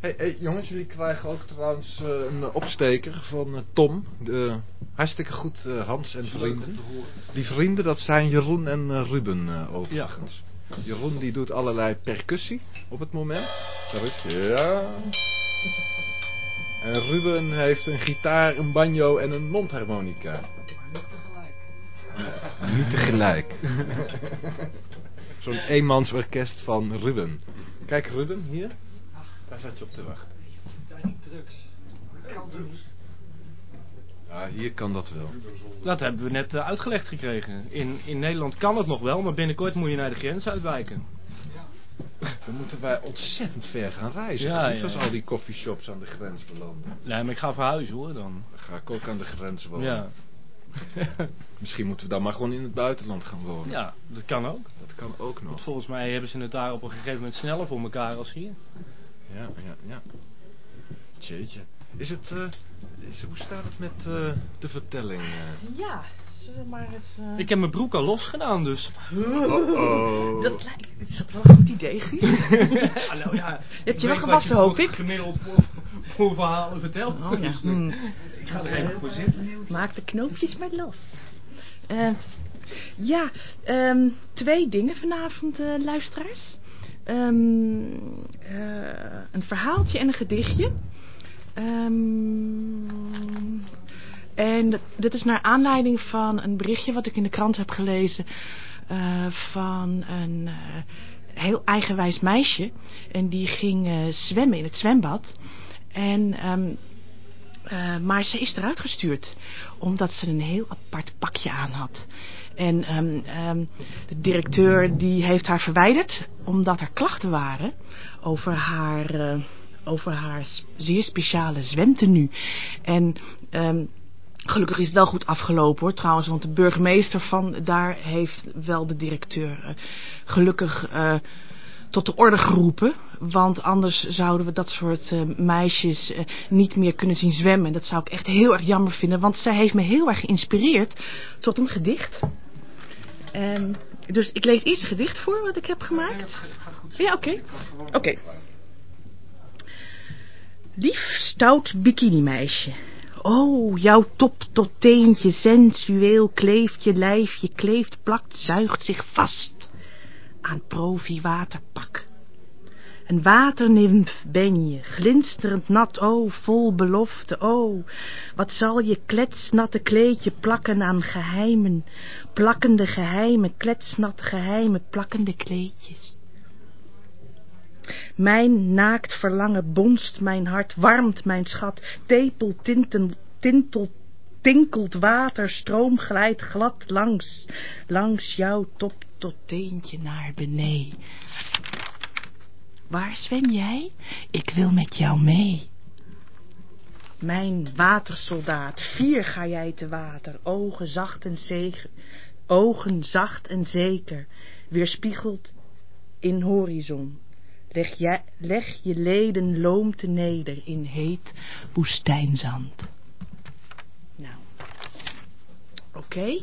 Hey, hey, jongens, jullie krijgen ook trouwens eh, een opsteker van Tom. De, hartstikke goed, eh, Hans en vrienden. Die vrienden, dat zijn Jeroen en Ruben eh, overigens. Jeroen die doet allerlei percussie op het moment. Daar is ja. En Ruben heeft een gitaar, een banjo en een mondharmonica. Niet tegelijk. Zo'n eenmansorkest van Ruben. Kijk Ruben, hier. Daar zat je op te wachten. Daar niet drugs. Kan niet? Ja, hier kan dat wel. Dat hebben we net eh, uitgelegd gekregen. In, in Nederland kan het nog wel, maar binnenkort moet je naar de grens uitwijken. Dan moeten wij ontzettend ver gaan reizen. Ja, Niet ja, ja. al die coffeeshops aan de grens belanden. Nee, maar ik ga verhuizen hoor dan. Dan ga ik ook aan de grens wonen. Ja. Misschien moeten we dan maar gewoon in het buitenland gaan wonen. Ja, dat kan ook. Dat kan ook nog. Want volgens mij hebben ze het daar op een gegeven moment sneller voor elkaar als hier. Ja, ja, ja. Jeetje. Is het, eh, is, hoe staat het met eh, de vertelling? eh? Ja, zullen we maar eens... Ik heb mijn broek al losgedaan dus. Oh. Dat lijkt... Is dat wel een goed idee, Guus? Nou ja, Je hebt je wel gewassen, hoop ik. Gemiddeld voor, voor verhalen vertelt. Oh, ja. Dus, Hmm. Ik ga er even voor zitten. Maak de knoopjes maar los. Eh, ja, ehm, twee dingen vanavond, eh, luisteraars. Ehm, eh, een verhaaltje en een gedichtje. Ehm, en dit is naar aanleiding van een berichtje wat ik in de krant heb gelezen eh, van een eh, heel eigenwijs meisje. En die ging eh, zwemmen in het zwembad. En ehm, eh, maar ze is eruit gestuurd. Omdat ze een heel apart pakje aan had. En ehm, de directeur die heeft haar verwijderd. Omdat er klachten waren over haar, over haar zeer speciale zwemtenu. En ehm, gelukkig is het wel goed afgelopen hoor trouwens. Want de burgemeester van daar heeft wel de directeur eh, gelukkig... eh, tot de orde geroepen. Want anders zouden we dat soort eh, meisjes niet meer kunnen zien zwemmen. Dat zou ik echt heel erg jammer vinden. Want zij heeft me heel erg geïnspireerd tot een gedicht. En, dus ik lees eerst een gedicht voor wat ik heb gemaakt. Ja, oké. Oké. Lief, stout bikinimeisje. Oh, jouw top tot teentje sensueel kleeft je lijfje, kleeft, plakt, zuigt zich vast aan profi waterpak. Een waternimf ben je, glinsterend nat, oh, vol belofte, oh. Wat zal je kletsnatte kleedje plakken aan geheimen, plakkende geheimen, kletsnat geheimen, plakkende kleedjes. Mijn naakt verlangen bonst mijn hart, warmt mijn schat, tepel tinten, tintel, tinkelt water, stroom glijdt glad langs, langs jouw top tot teentje naar beneden. Waar zwem jij? Ik wil met jou mee. Mijn watersoldaat, vier ga jij te water, ogen zacht en zeker, ogen zacht en zeker, weerspiegeld in horizon. Leg, jij, leg je leden loom te neder in heet woestijnzand. Nou, oké.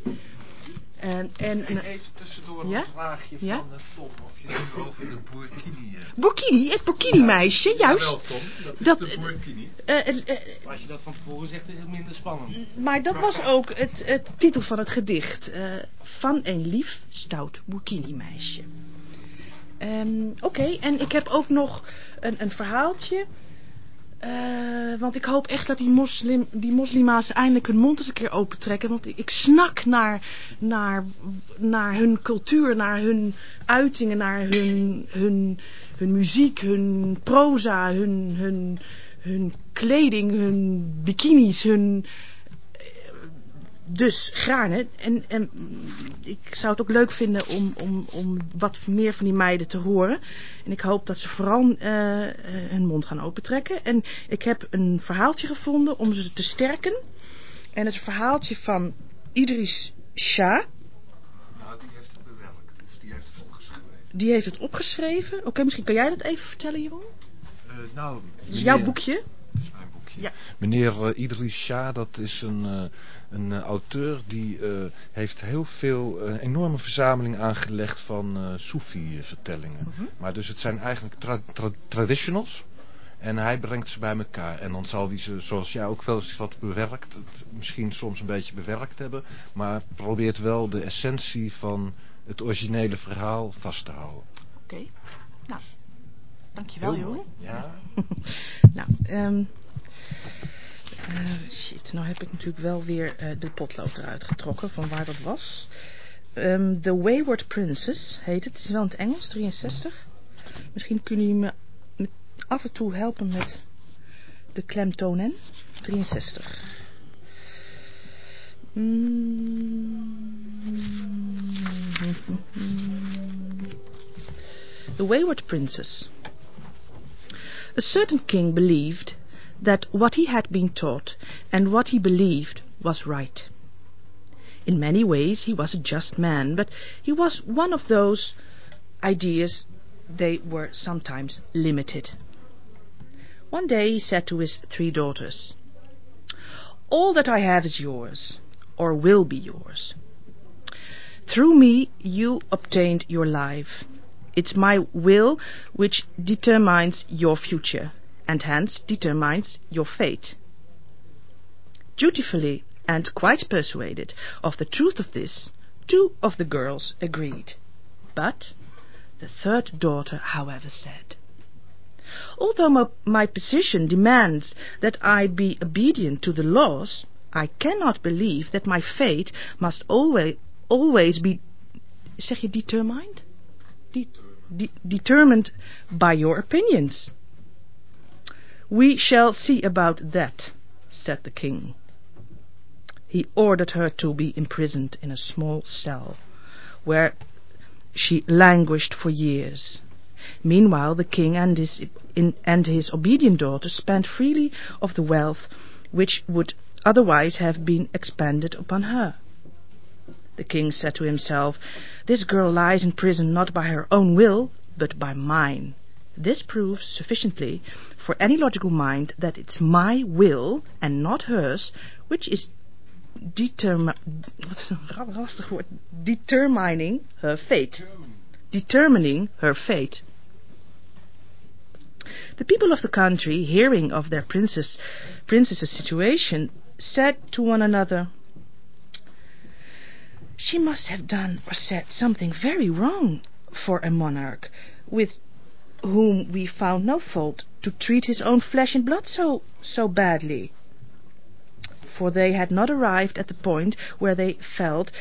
En, en, en, Even tussendoor Ja? een vraagje Ja? van eh, Tom. Of je het over de burkini hebt. Burkini, het burkini meisje, juist. Jawel, Tom. Dat is Dat- de burkini. Eh, eh, eh, Als je dat van tevoren zegt is het minder spannend. maar dat was ook het, het titel van het gedicht. eh, van een lief, stout burkini meisje. Ehm, Oké, en ik heb ook nog een, een verhaaltje. Eh, want ik hoop echt dat die, moslim, die moslima's eindelijk hun mond eens een keer opentrekken. Want ik, snak naar, naar, naar hun cultuur, naar hun uitingen, naar hun, hun, hun muziek, hun proza, hun, hun, hun kleding, hun bikinis, hun... Dus graag. En, en ik zou het ook leuk vinden om, om, om wat meer van die meiden te horen. En ik hoop dat ze vooral eh, eh, hun mond gaan opentrekken. En ik heb een verhaaltje gevonden om ze te sterken. En het verhaaltje van Idris Shah. Nou, die heeft het bewerkt. Of die heeft het opgeschreven. Die heeft het opgeschreven. Oké, misschien kan jij dat even vertellen, Jeroen? Eh, nou, jouw boekje. Ja. Meneer eh, Idris Shah, dat is een, eh, een eh, auteur die heeft heel veel, een enorme verzameling aangelegd van Soefi-vertellingen. Mhm. Maar dus het zijn eigenlijk tra- tra- traditionals. En hij brengt ze bij elkaar. En dan zal hij ze, zoals jij ook wel eens wat bewerkt, misschien soms een beetje bewerkt hebben. Maar probeert wel de essentie van het originele verhaal vast te houden. Oké. Nou, dankjewel. Jeroen. Ja. nou, ehm eh, shit, nou heb ik natuurlijk wel weer eh, de potlood eruit getrokken van waar dat was. Ehm, The Wayward Princess heet het. Het is wel in het Engels, 63. Misschien kunnen jullie me af en toe helpen met de klemtonen. 63. Mm. The Wayward Princess. A certain king believed that what he had been taught and what he believed was right. In many ways he was a just man, but he was one of those ideas they were sometimes limited. One day he said to his three daughters, All that I have is yours, or will be yours. Through me you obtained your life. It's my will which determines your future, and hence determines your fate. Dutifully and quite persuaded of the truth of this, two of the girls agreed. But the third daughter, however, said, Although my, my position demands that I be obedient to the laws, I cannot believe that my fate must always, always be, zeg je determined? De, de, determined by your opinions. We shall see about that, said the king. He ordered her to be imprisoned in a small cell, where she languished for years. Meanwhile, the king and his, in, and his obedient daughter spent freely of the wealth which would otherwise have been expended upon her. The king said to himself, This girl lies in prison not by her own will, but by mine. This proves sufficiently for any logical mind that it's my will and not hers which is determi determining her fate. Determining her fate. The people of the country, hearing of their princess, princess's situation, said to one another, She must have done or said something very wrong for a monarch, with whom we found no fault, to treat his own flesh and blood so, so badly. For they had not arrived at the point where they felt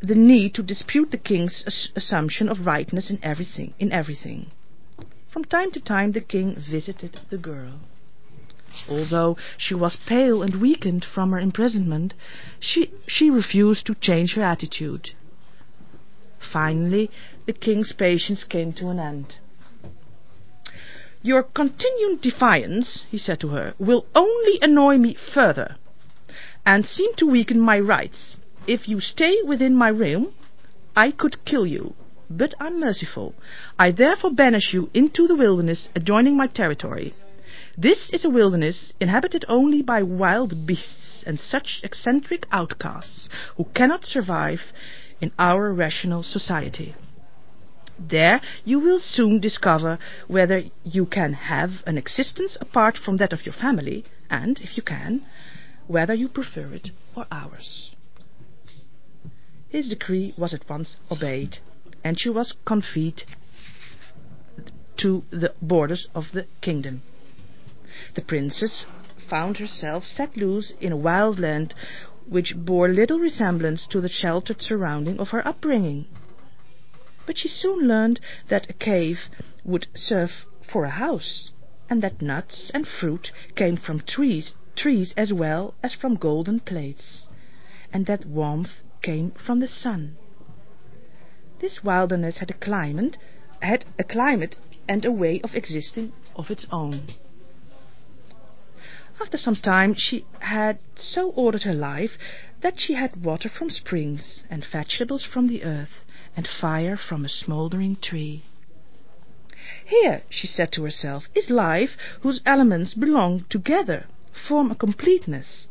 the need to dispute the king's assumption of rightness in everything. In everything. From time to time the king visited the girl. Although she was pale and weakened from her imprisonment, she, she refused to change her attitude. Finally, the king's patience came to an end. Your continued defiance, he said to her, will only annoy me further, and seem to weaken my rights. If you stay within my realm, I could kill you, but I'm merciful. I therefore banish you into the wilderness adjoining my territory. This is a wilderness inhabited only by wild beasts and such eccentric outcasts who cannot survive in our rational society. There you will soon discover whether you can have an existence apart from that of your family, and, if you can, whether you prefer it or ours. His decree was at once obeyed, and she was conveyed to the borders of the kingdom. The princess found herself set loose in a wild land which bore little resemblance to the sheltered surrounding of her upbringing. But she soon learned that a cave would serve for a house, and that nuts and fruit came from trees, trees as well as from golden plates, and that warmth came from the sun. This wilderness had a climate, had a climate and a way of existing of its own. After some time she had so ordered her life that she had water from springs, and vegetables from the earth, and fire from a smouldering tree. Here, she said to herself, is life whose elements belong together, form a completeness.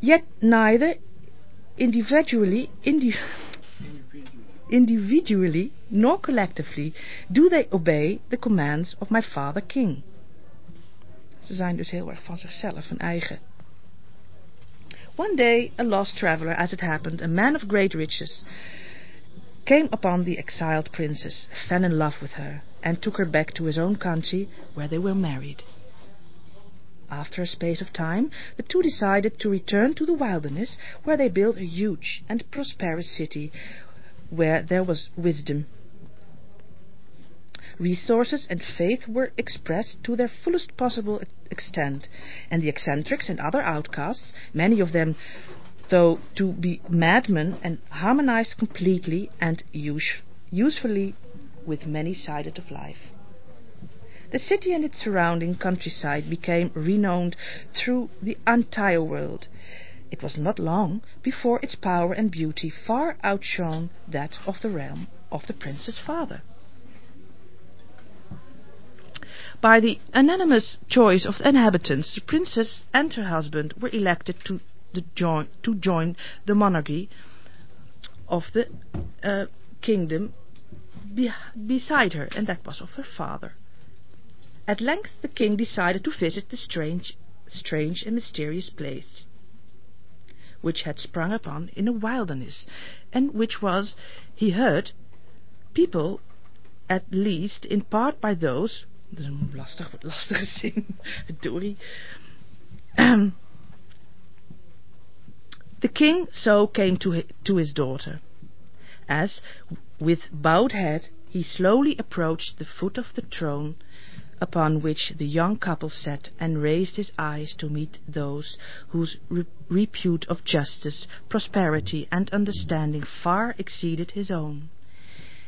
Yet neither individually, indi individually nor collectively do they obey the commands of my father king. Ze zijn dus heel erg van zichzelf, hun eigen. One day, a lost traveler, as it happened, a man of great riches, came upon the exiled princess, fell in love with her, and took her back to his own country, where they were married. After a space of time, the two decided to return to the wilderness, where they built a huge and prosperous city, where there was wisdom. Resources and faith were expressed to their fullest possible extent, and the eccentrics and other outcasts, many of them though to be madmen, and harmonized completely and use, usefully with many sided of life. The city and its surrounding countryside became renowned through the entire world, It was not long before its power and beauty far outshone that of the realm of the prince's father. By the unanimous choice of the inhabitants, the princess and her husband were elected to, the join, to join the monarchy of the uh, kingdom be, beside her, and that was of her father. At length the king decided to visit the strange, strange and mysterious place which had sprung upon in a wilderness, and which was, he heard, people, at least in part by those, dat is een lastig, lastige zin, Dory. the king so came to, to his daughter, as, with bowed head, he slowly approached the foot of the throne upon which the young couple sat, and raised his eyes to meet those whose re- repute of justice, prosperity, and understanding far exceeded his own.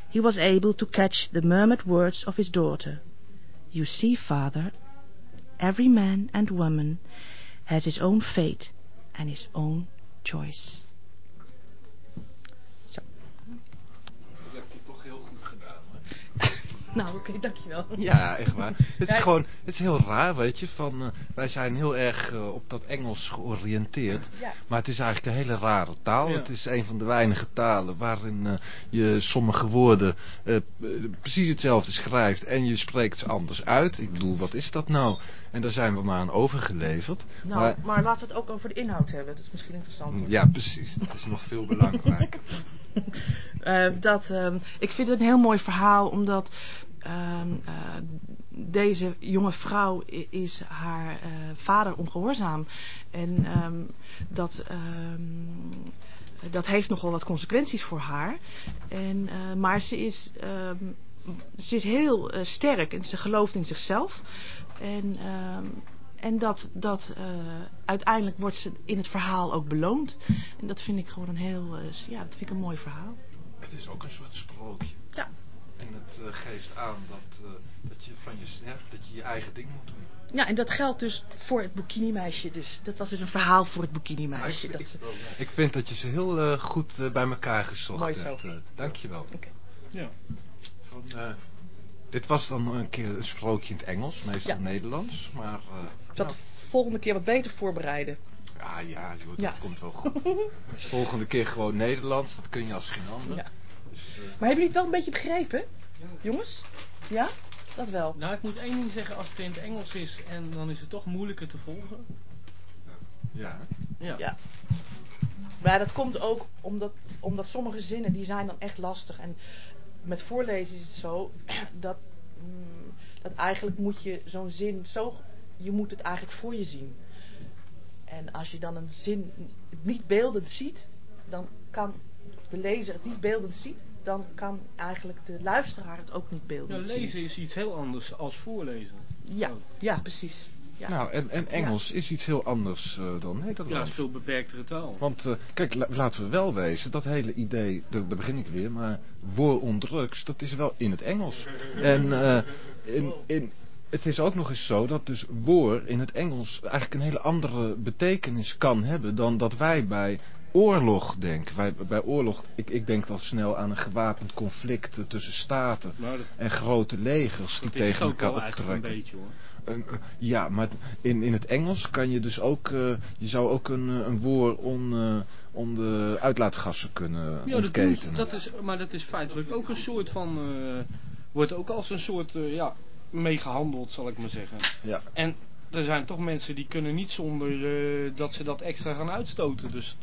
He was able to catch the murmured words of his daughter. You see, father, every man and woman has his own fate and his own choice. Nou, oké, dankjewel. Ja, echt waar. Het is Ja, gewoon, het is heel raar, weet je, van, eh, wij zijn heel erg eh, op dat Engels georiënteerd. Ja. Maar het is eigenlijk een hele rare taal. Ja. Het is een van de weinige talen waarin eh, je sommige woorden precies hetzelfde schrijft en je spreekt ze anders uit. Ik bedoel, wat is dat nou? En daar zijn we maar aan overgeleverd. Nou, maar, maar laten we het ook over de inhoud hebben. Dat is misschien interessant. ja, precies. Dat is nog veel belangrijker. Eh, dat, ehm, ik vind het een heel mooi verhaal, omdat eh, deze jonge vrouw is haar eh, vader ongehoorzaam. En ehm, dat, ehm, dat heeft nogal wat consequenties voor haar. En, eh, maar ze is, ze is heel sterk en ze gelooft in zichzelf. En, en dat, dat uiteindelijk wordt ze in het verhaal ook beloond. En dat vind ik gewoon een heel, ja, dat vind ik een mooi verhaal. Het is ook een soort sprookje. Ja. En het eh, geeft aan dat, eh, dat, je van je, ja, dat je je eigen ding moet doen. Ja, en dat geldt dus voor het bikini-meisje. Dus dat was dus een verhaal voor het bikini-meisje. Ik, Dat ik, ze- ik vind dat je ze heel eh, goed bij elkaar gezocht Mooi zo. hebt. eh. dankjewel. Oké. Ja. Van, eh, dit was dan een keer een sprookje in het Engels, meestal Ja. Nederlands. Maar eh, Dat nou, volgende keer wat beter voorbereiden. ja, ja, joh, dat Ja. komt wel goed. Volgende keer gewoon Nederlands, dat kun je als geen ander. Ja. Maar hebben jullie het wel een beetje begrepen? Jongens? Ja? Dat wel. Nou, ik moet één ding zeggen, als het in het Engels is en dan is het toch moeilijker te volgen. ja. Ja. Ja. Maar dat komt ook omdat, omdat sommige zinnen die zijn dan echt lastig. En met voorlezen is het zo dat, mm, dat eigenlijk moet je zo'n zin zo... Je moet het eigenlijk voor je zien. En als je dan een zin niet beeldend ziet, dan kan of de lezer het niet beeldend ziet, dan kan eigenlijk de luisteraar het ook niet Ja, beeldend zien. lezen is iets heel anders als voorlezen. Ja, Oh. ja, precies. Ja. Nou, en, en Engels is iets heel anders eh, dan Ja, het Nederlands. is veel beperktere taal. Want eh, kijk, la- laten we wel wezen, dat hele idee, daar, daar begin ik weer, maar war on drugs, dat is wel in het Engels. En eh, in, in, het is ook nog eens zo dat dus war in het Engels eigenlijk een hele andere betekenis kan hebben dan dat wij bij oorlog denken. Wij, bij oorlog, ik, ik denk dan snel aan een gewapend conflict tussen staten dat, en grote legers die dat is tegen ook elkaar wel eigenlijk een optrekken. beetje hoor. Eh, ja, maar in, in het Engels kan je dus ook, eh, je zou ook een, eh, een woord on, eh, on de uitlaatgassen kunnen Ja, ontketenen. dat is, maar dat is feitelijk ook een soort van, wordt ook als een soort, ja, mee gehandeld zal ik maar zeggen. Ja. En er zijn toch mensen die kunnen niet zonder dat ze dat extra gaan uitstoten. Dus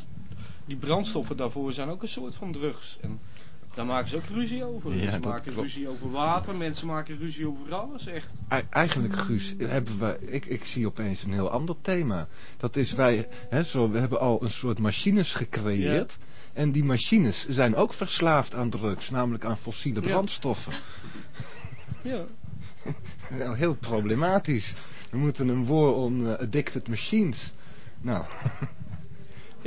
die brandstoffen daarvoor zijn ook een soort van drugs. En daar maken ze ook ruzie over. Ja, mensen maken klopt. ruzie over water, mensen maken ruzie over alles, echt. Eigenlijk, Guus, hebben wij, ik, ik zie opeens een heel ander thema. Dat is wij, hè, zo, we hebben al een soort machines gecreëerd. En die machines zijn ook verslaafd aan drugs, namelijk aan fossiele brandstoffen. Ja. Nou, heel problematisch. We moeten een woord on eh, addicted machines. Nou,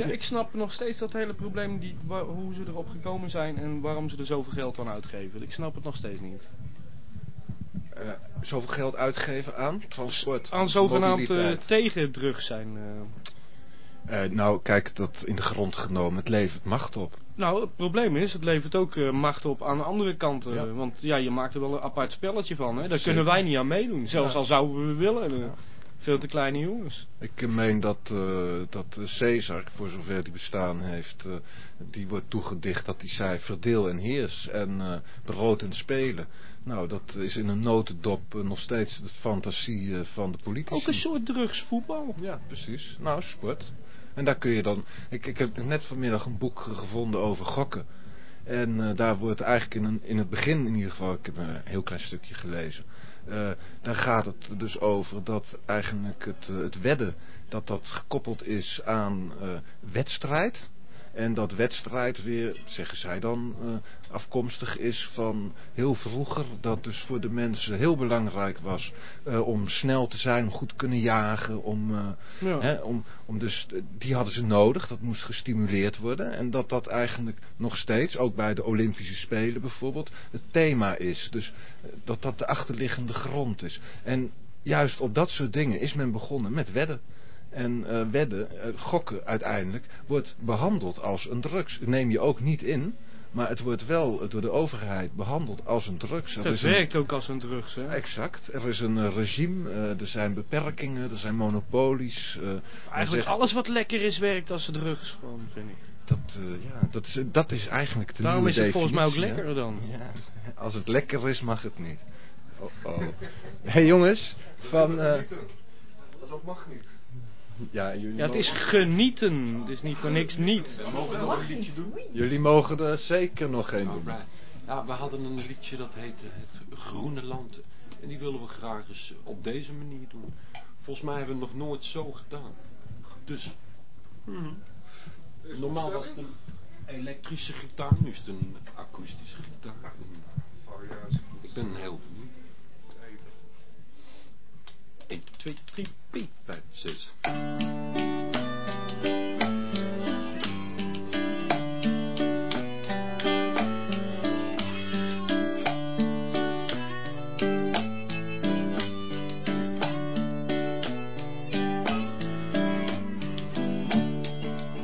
Ja, ik snap nog steeds dat hele probleem, die, hoe ze erop gekomen zijn en waarom ze er zoveel geld aan uitgeven. Ik snap het nog steeds niet. eh, zoveel geld uitgeven aan transport. Aan zogenaamd eh, tegen drugs zijn. eh. Eh, nou, kijk, dat in de grond genomen, het levert macht op. Nou, het probleem is, het levert ook eh, macht op aan de andere kant. eh, Ja. Want ja, je maakt er wel een apart spelletje van. Hè? Daar Zeker. kunnen wij niet aan meedoen. Zelfs Ja. al zouden we willen. Ja. Veel te kleine jongens. Ik meen dat, eh, dat Caesar, voor zover die bestaan heeft, eh, die wordt toegedicht dat hij zei verdeel en heers en eh, brood en spelen. Nou, dat is in een notendop nog steeds de fantasie van de politici. Ook een soort drugsvoetbal. Ja, precies. Nou, sport. En daar kun je dan... Ik, ik heb net vanmiddag een boek gevonden over gokken. En daar wordt eigenlijk in, een, in het begin in ieder geval... Ik heb een heel klein stukje gelezen. Eh, daar gaat het dus over dat eigenlijk het, eh, het wedden... dat dat gekoppeld is aan eh, wedstrijd... En dat wedstrijd weer, zeggen zij dan, eh, afkomstig is van heel vroeger. Dat dus voor de mensen heel belangrijk was eh, om snel te zijn, om goed te kunnen jagen. Om, eh, Ja. hè, om, om dus, die hadden ze nodig, dat moest gestimuleerd worden. En dat dat eigenlijk nog steeds, ook bij de Olympische Spelen bijvoorbeeld, het thema is. Dus dat dat de achterliggende grond is. En juist op dat soort dingen is men begonnen met wedden. En eh, wedden, eh, gokken uiteindelijk, wordt behandeld als een drugs. Neem je ook niet in, maar het wordt wel door de overheid behandeld als een drugs. Er Dat is een- werkt ook als een drugs. Hè? Exact. Er is een eh, regime, er zijn beperkingen, er zijn monopolies. eh, Eigenlijk zegt- alles wat lekker is werkt als drugs. Gewoon, vind ik. Dat, eh, ja, dat, is, dat is eigenlijk de Daarom is nieuwe het volgens mij ook lekkerder dan. Ja, als het lekker is mag het niet. Oh, oh. hey, jongens, van... eh, Dat mag niet. Ja, jullie, Ja, het is mogen, genieten. Het is niet voor niks niet. Mogen we nog een liedje doen? jullie mogen er zeker nog geen doen. Alright. Ja, we hadden een liedje dat heette Het Groene Land. En die willen we graag eens op deze manier doen. Volgens mij hebben we het nog nooit zo gedaan. Dus, normaal was het een elektrische gitaar, nu is het een akoestische gitaar. Ik ben heel. 1, 2, 3, 4, 5, 6.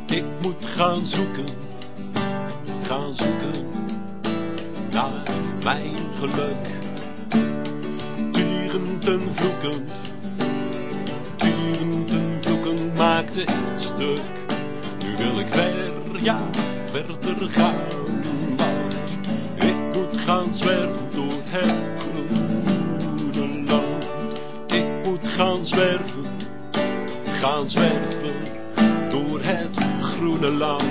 Ik moet gaan zoeken, gaan zoeken naar mijn geluk. Turend en vloekend, turend en vloekend maakte ik stuk. Nu wil ik ver, ja, verder gaan, want ik moet gaan zwerven door het groene land. Ik moet gaan zwerven, gaan zwerven door het groene land.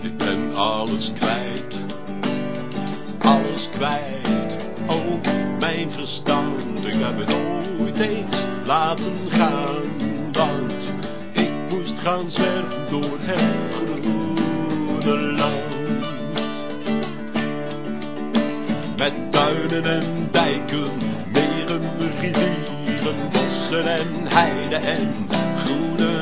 Ik ben alles kwijt, alles kwijt, ook mijn verstand. Ik heb het ooit eens laten gaan, want ik moest gaan zwerven door het groene land. Met duinen en dijken, meren, rivieren, bossen en heiden en groene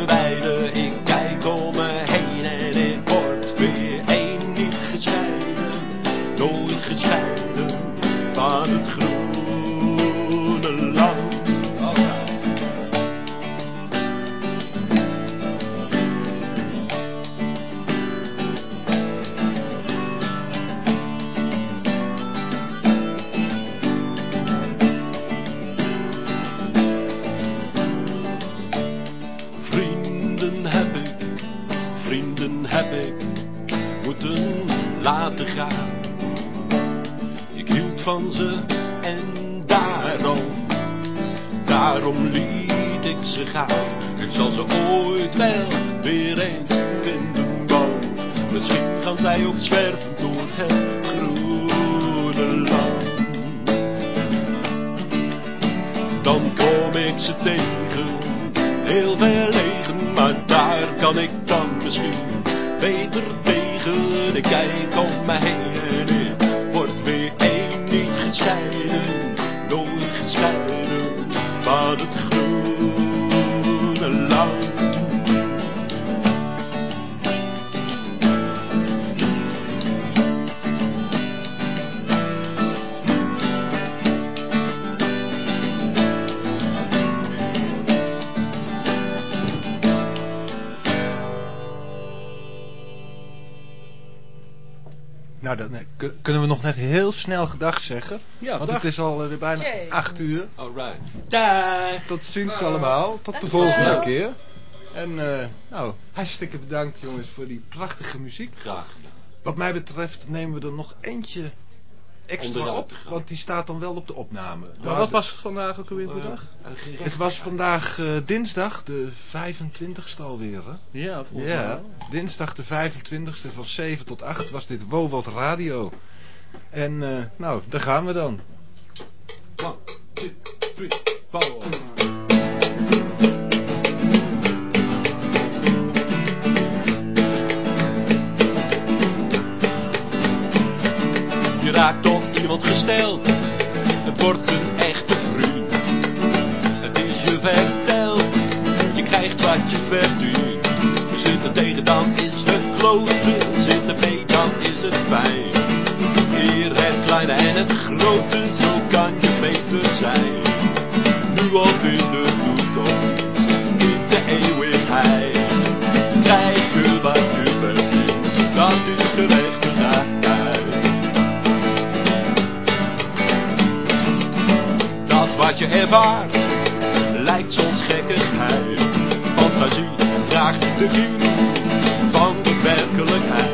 zeggen. Ja, want dag. het is al eh, bijna Oké. acht uur. Alright. Dag. Tot ziens allemaal. Tot de volgende keer. En eh, nou, hartstikke bedankt jongens voor die prachtige muziek. Graag gedaan. Wat mij betreft nemen we er nog eentje extra Onderuit op. Want die staat dan wel op de opname. Maar wat was het vandaag ook alweer voor Eh, dag? Het was vandaag eh, dinsdag, de 25ste alweer. Hè? Ja, volgens mij Ja, dinsdag de 25ste van 7 tot 8 was dit Wowot Radio. En eh, nou, daar gaan we dan. One, two, three, four. Je raakt op iemand gesteld, het wordt een echte vriend. Het is je verteld, je krijgt wat je verdient. Zit er tegen, dan is het kloten, het grote, zo kan je beter zijn. Nu of in de toekomst, in de eeuwigheid. Krijg je wat je verdient, dat is gerechtigheid. Dat wat je ervaart, lijkt soms gekkigheid. Fantasie draagt de kiem van de werkelijkheid.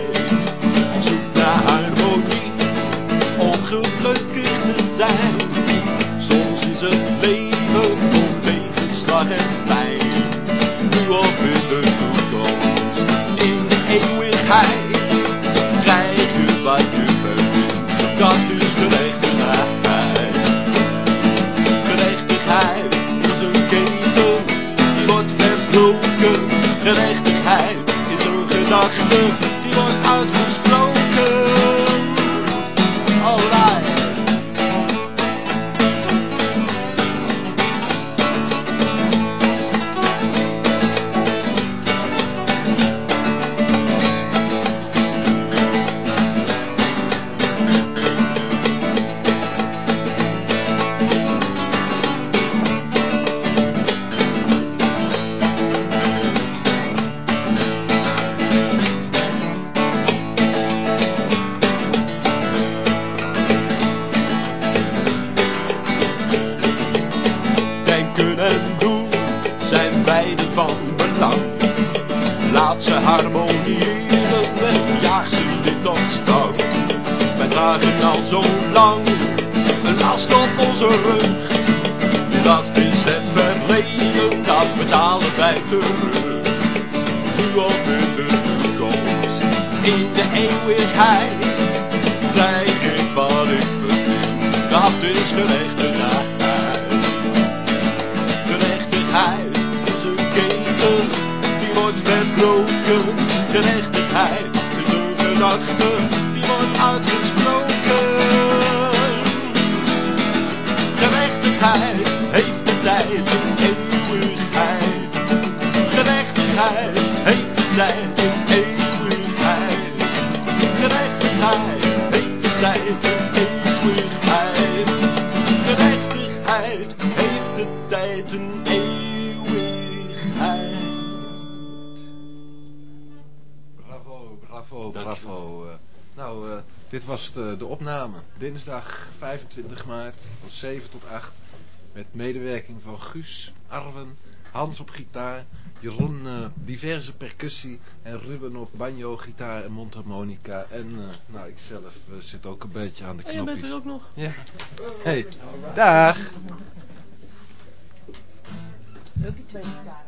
Guus, Arwen, Hans op gitaar, Jeroen eh, diverse percussie en Ruben op banjo, gitaar en mondharmonica. En eh, nou, ikzelf eh, zit ook een beetje aan de En jij bent knopjes. er ook nog. Ja. Hey, dag. Ook die twee gitaren.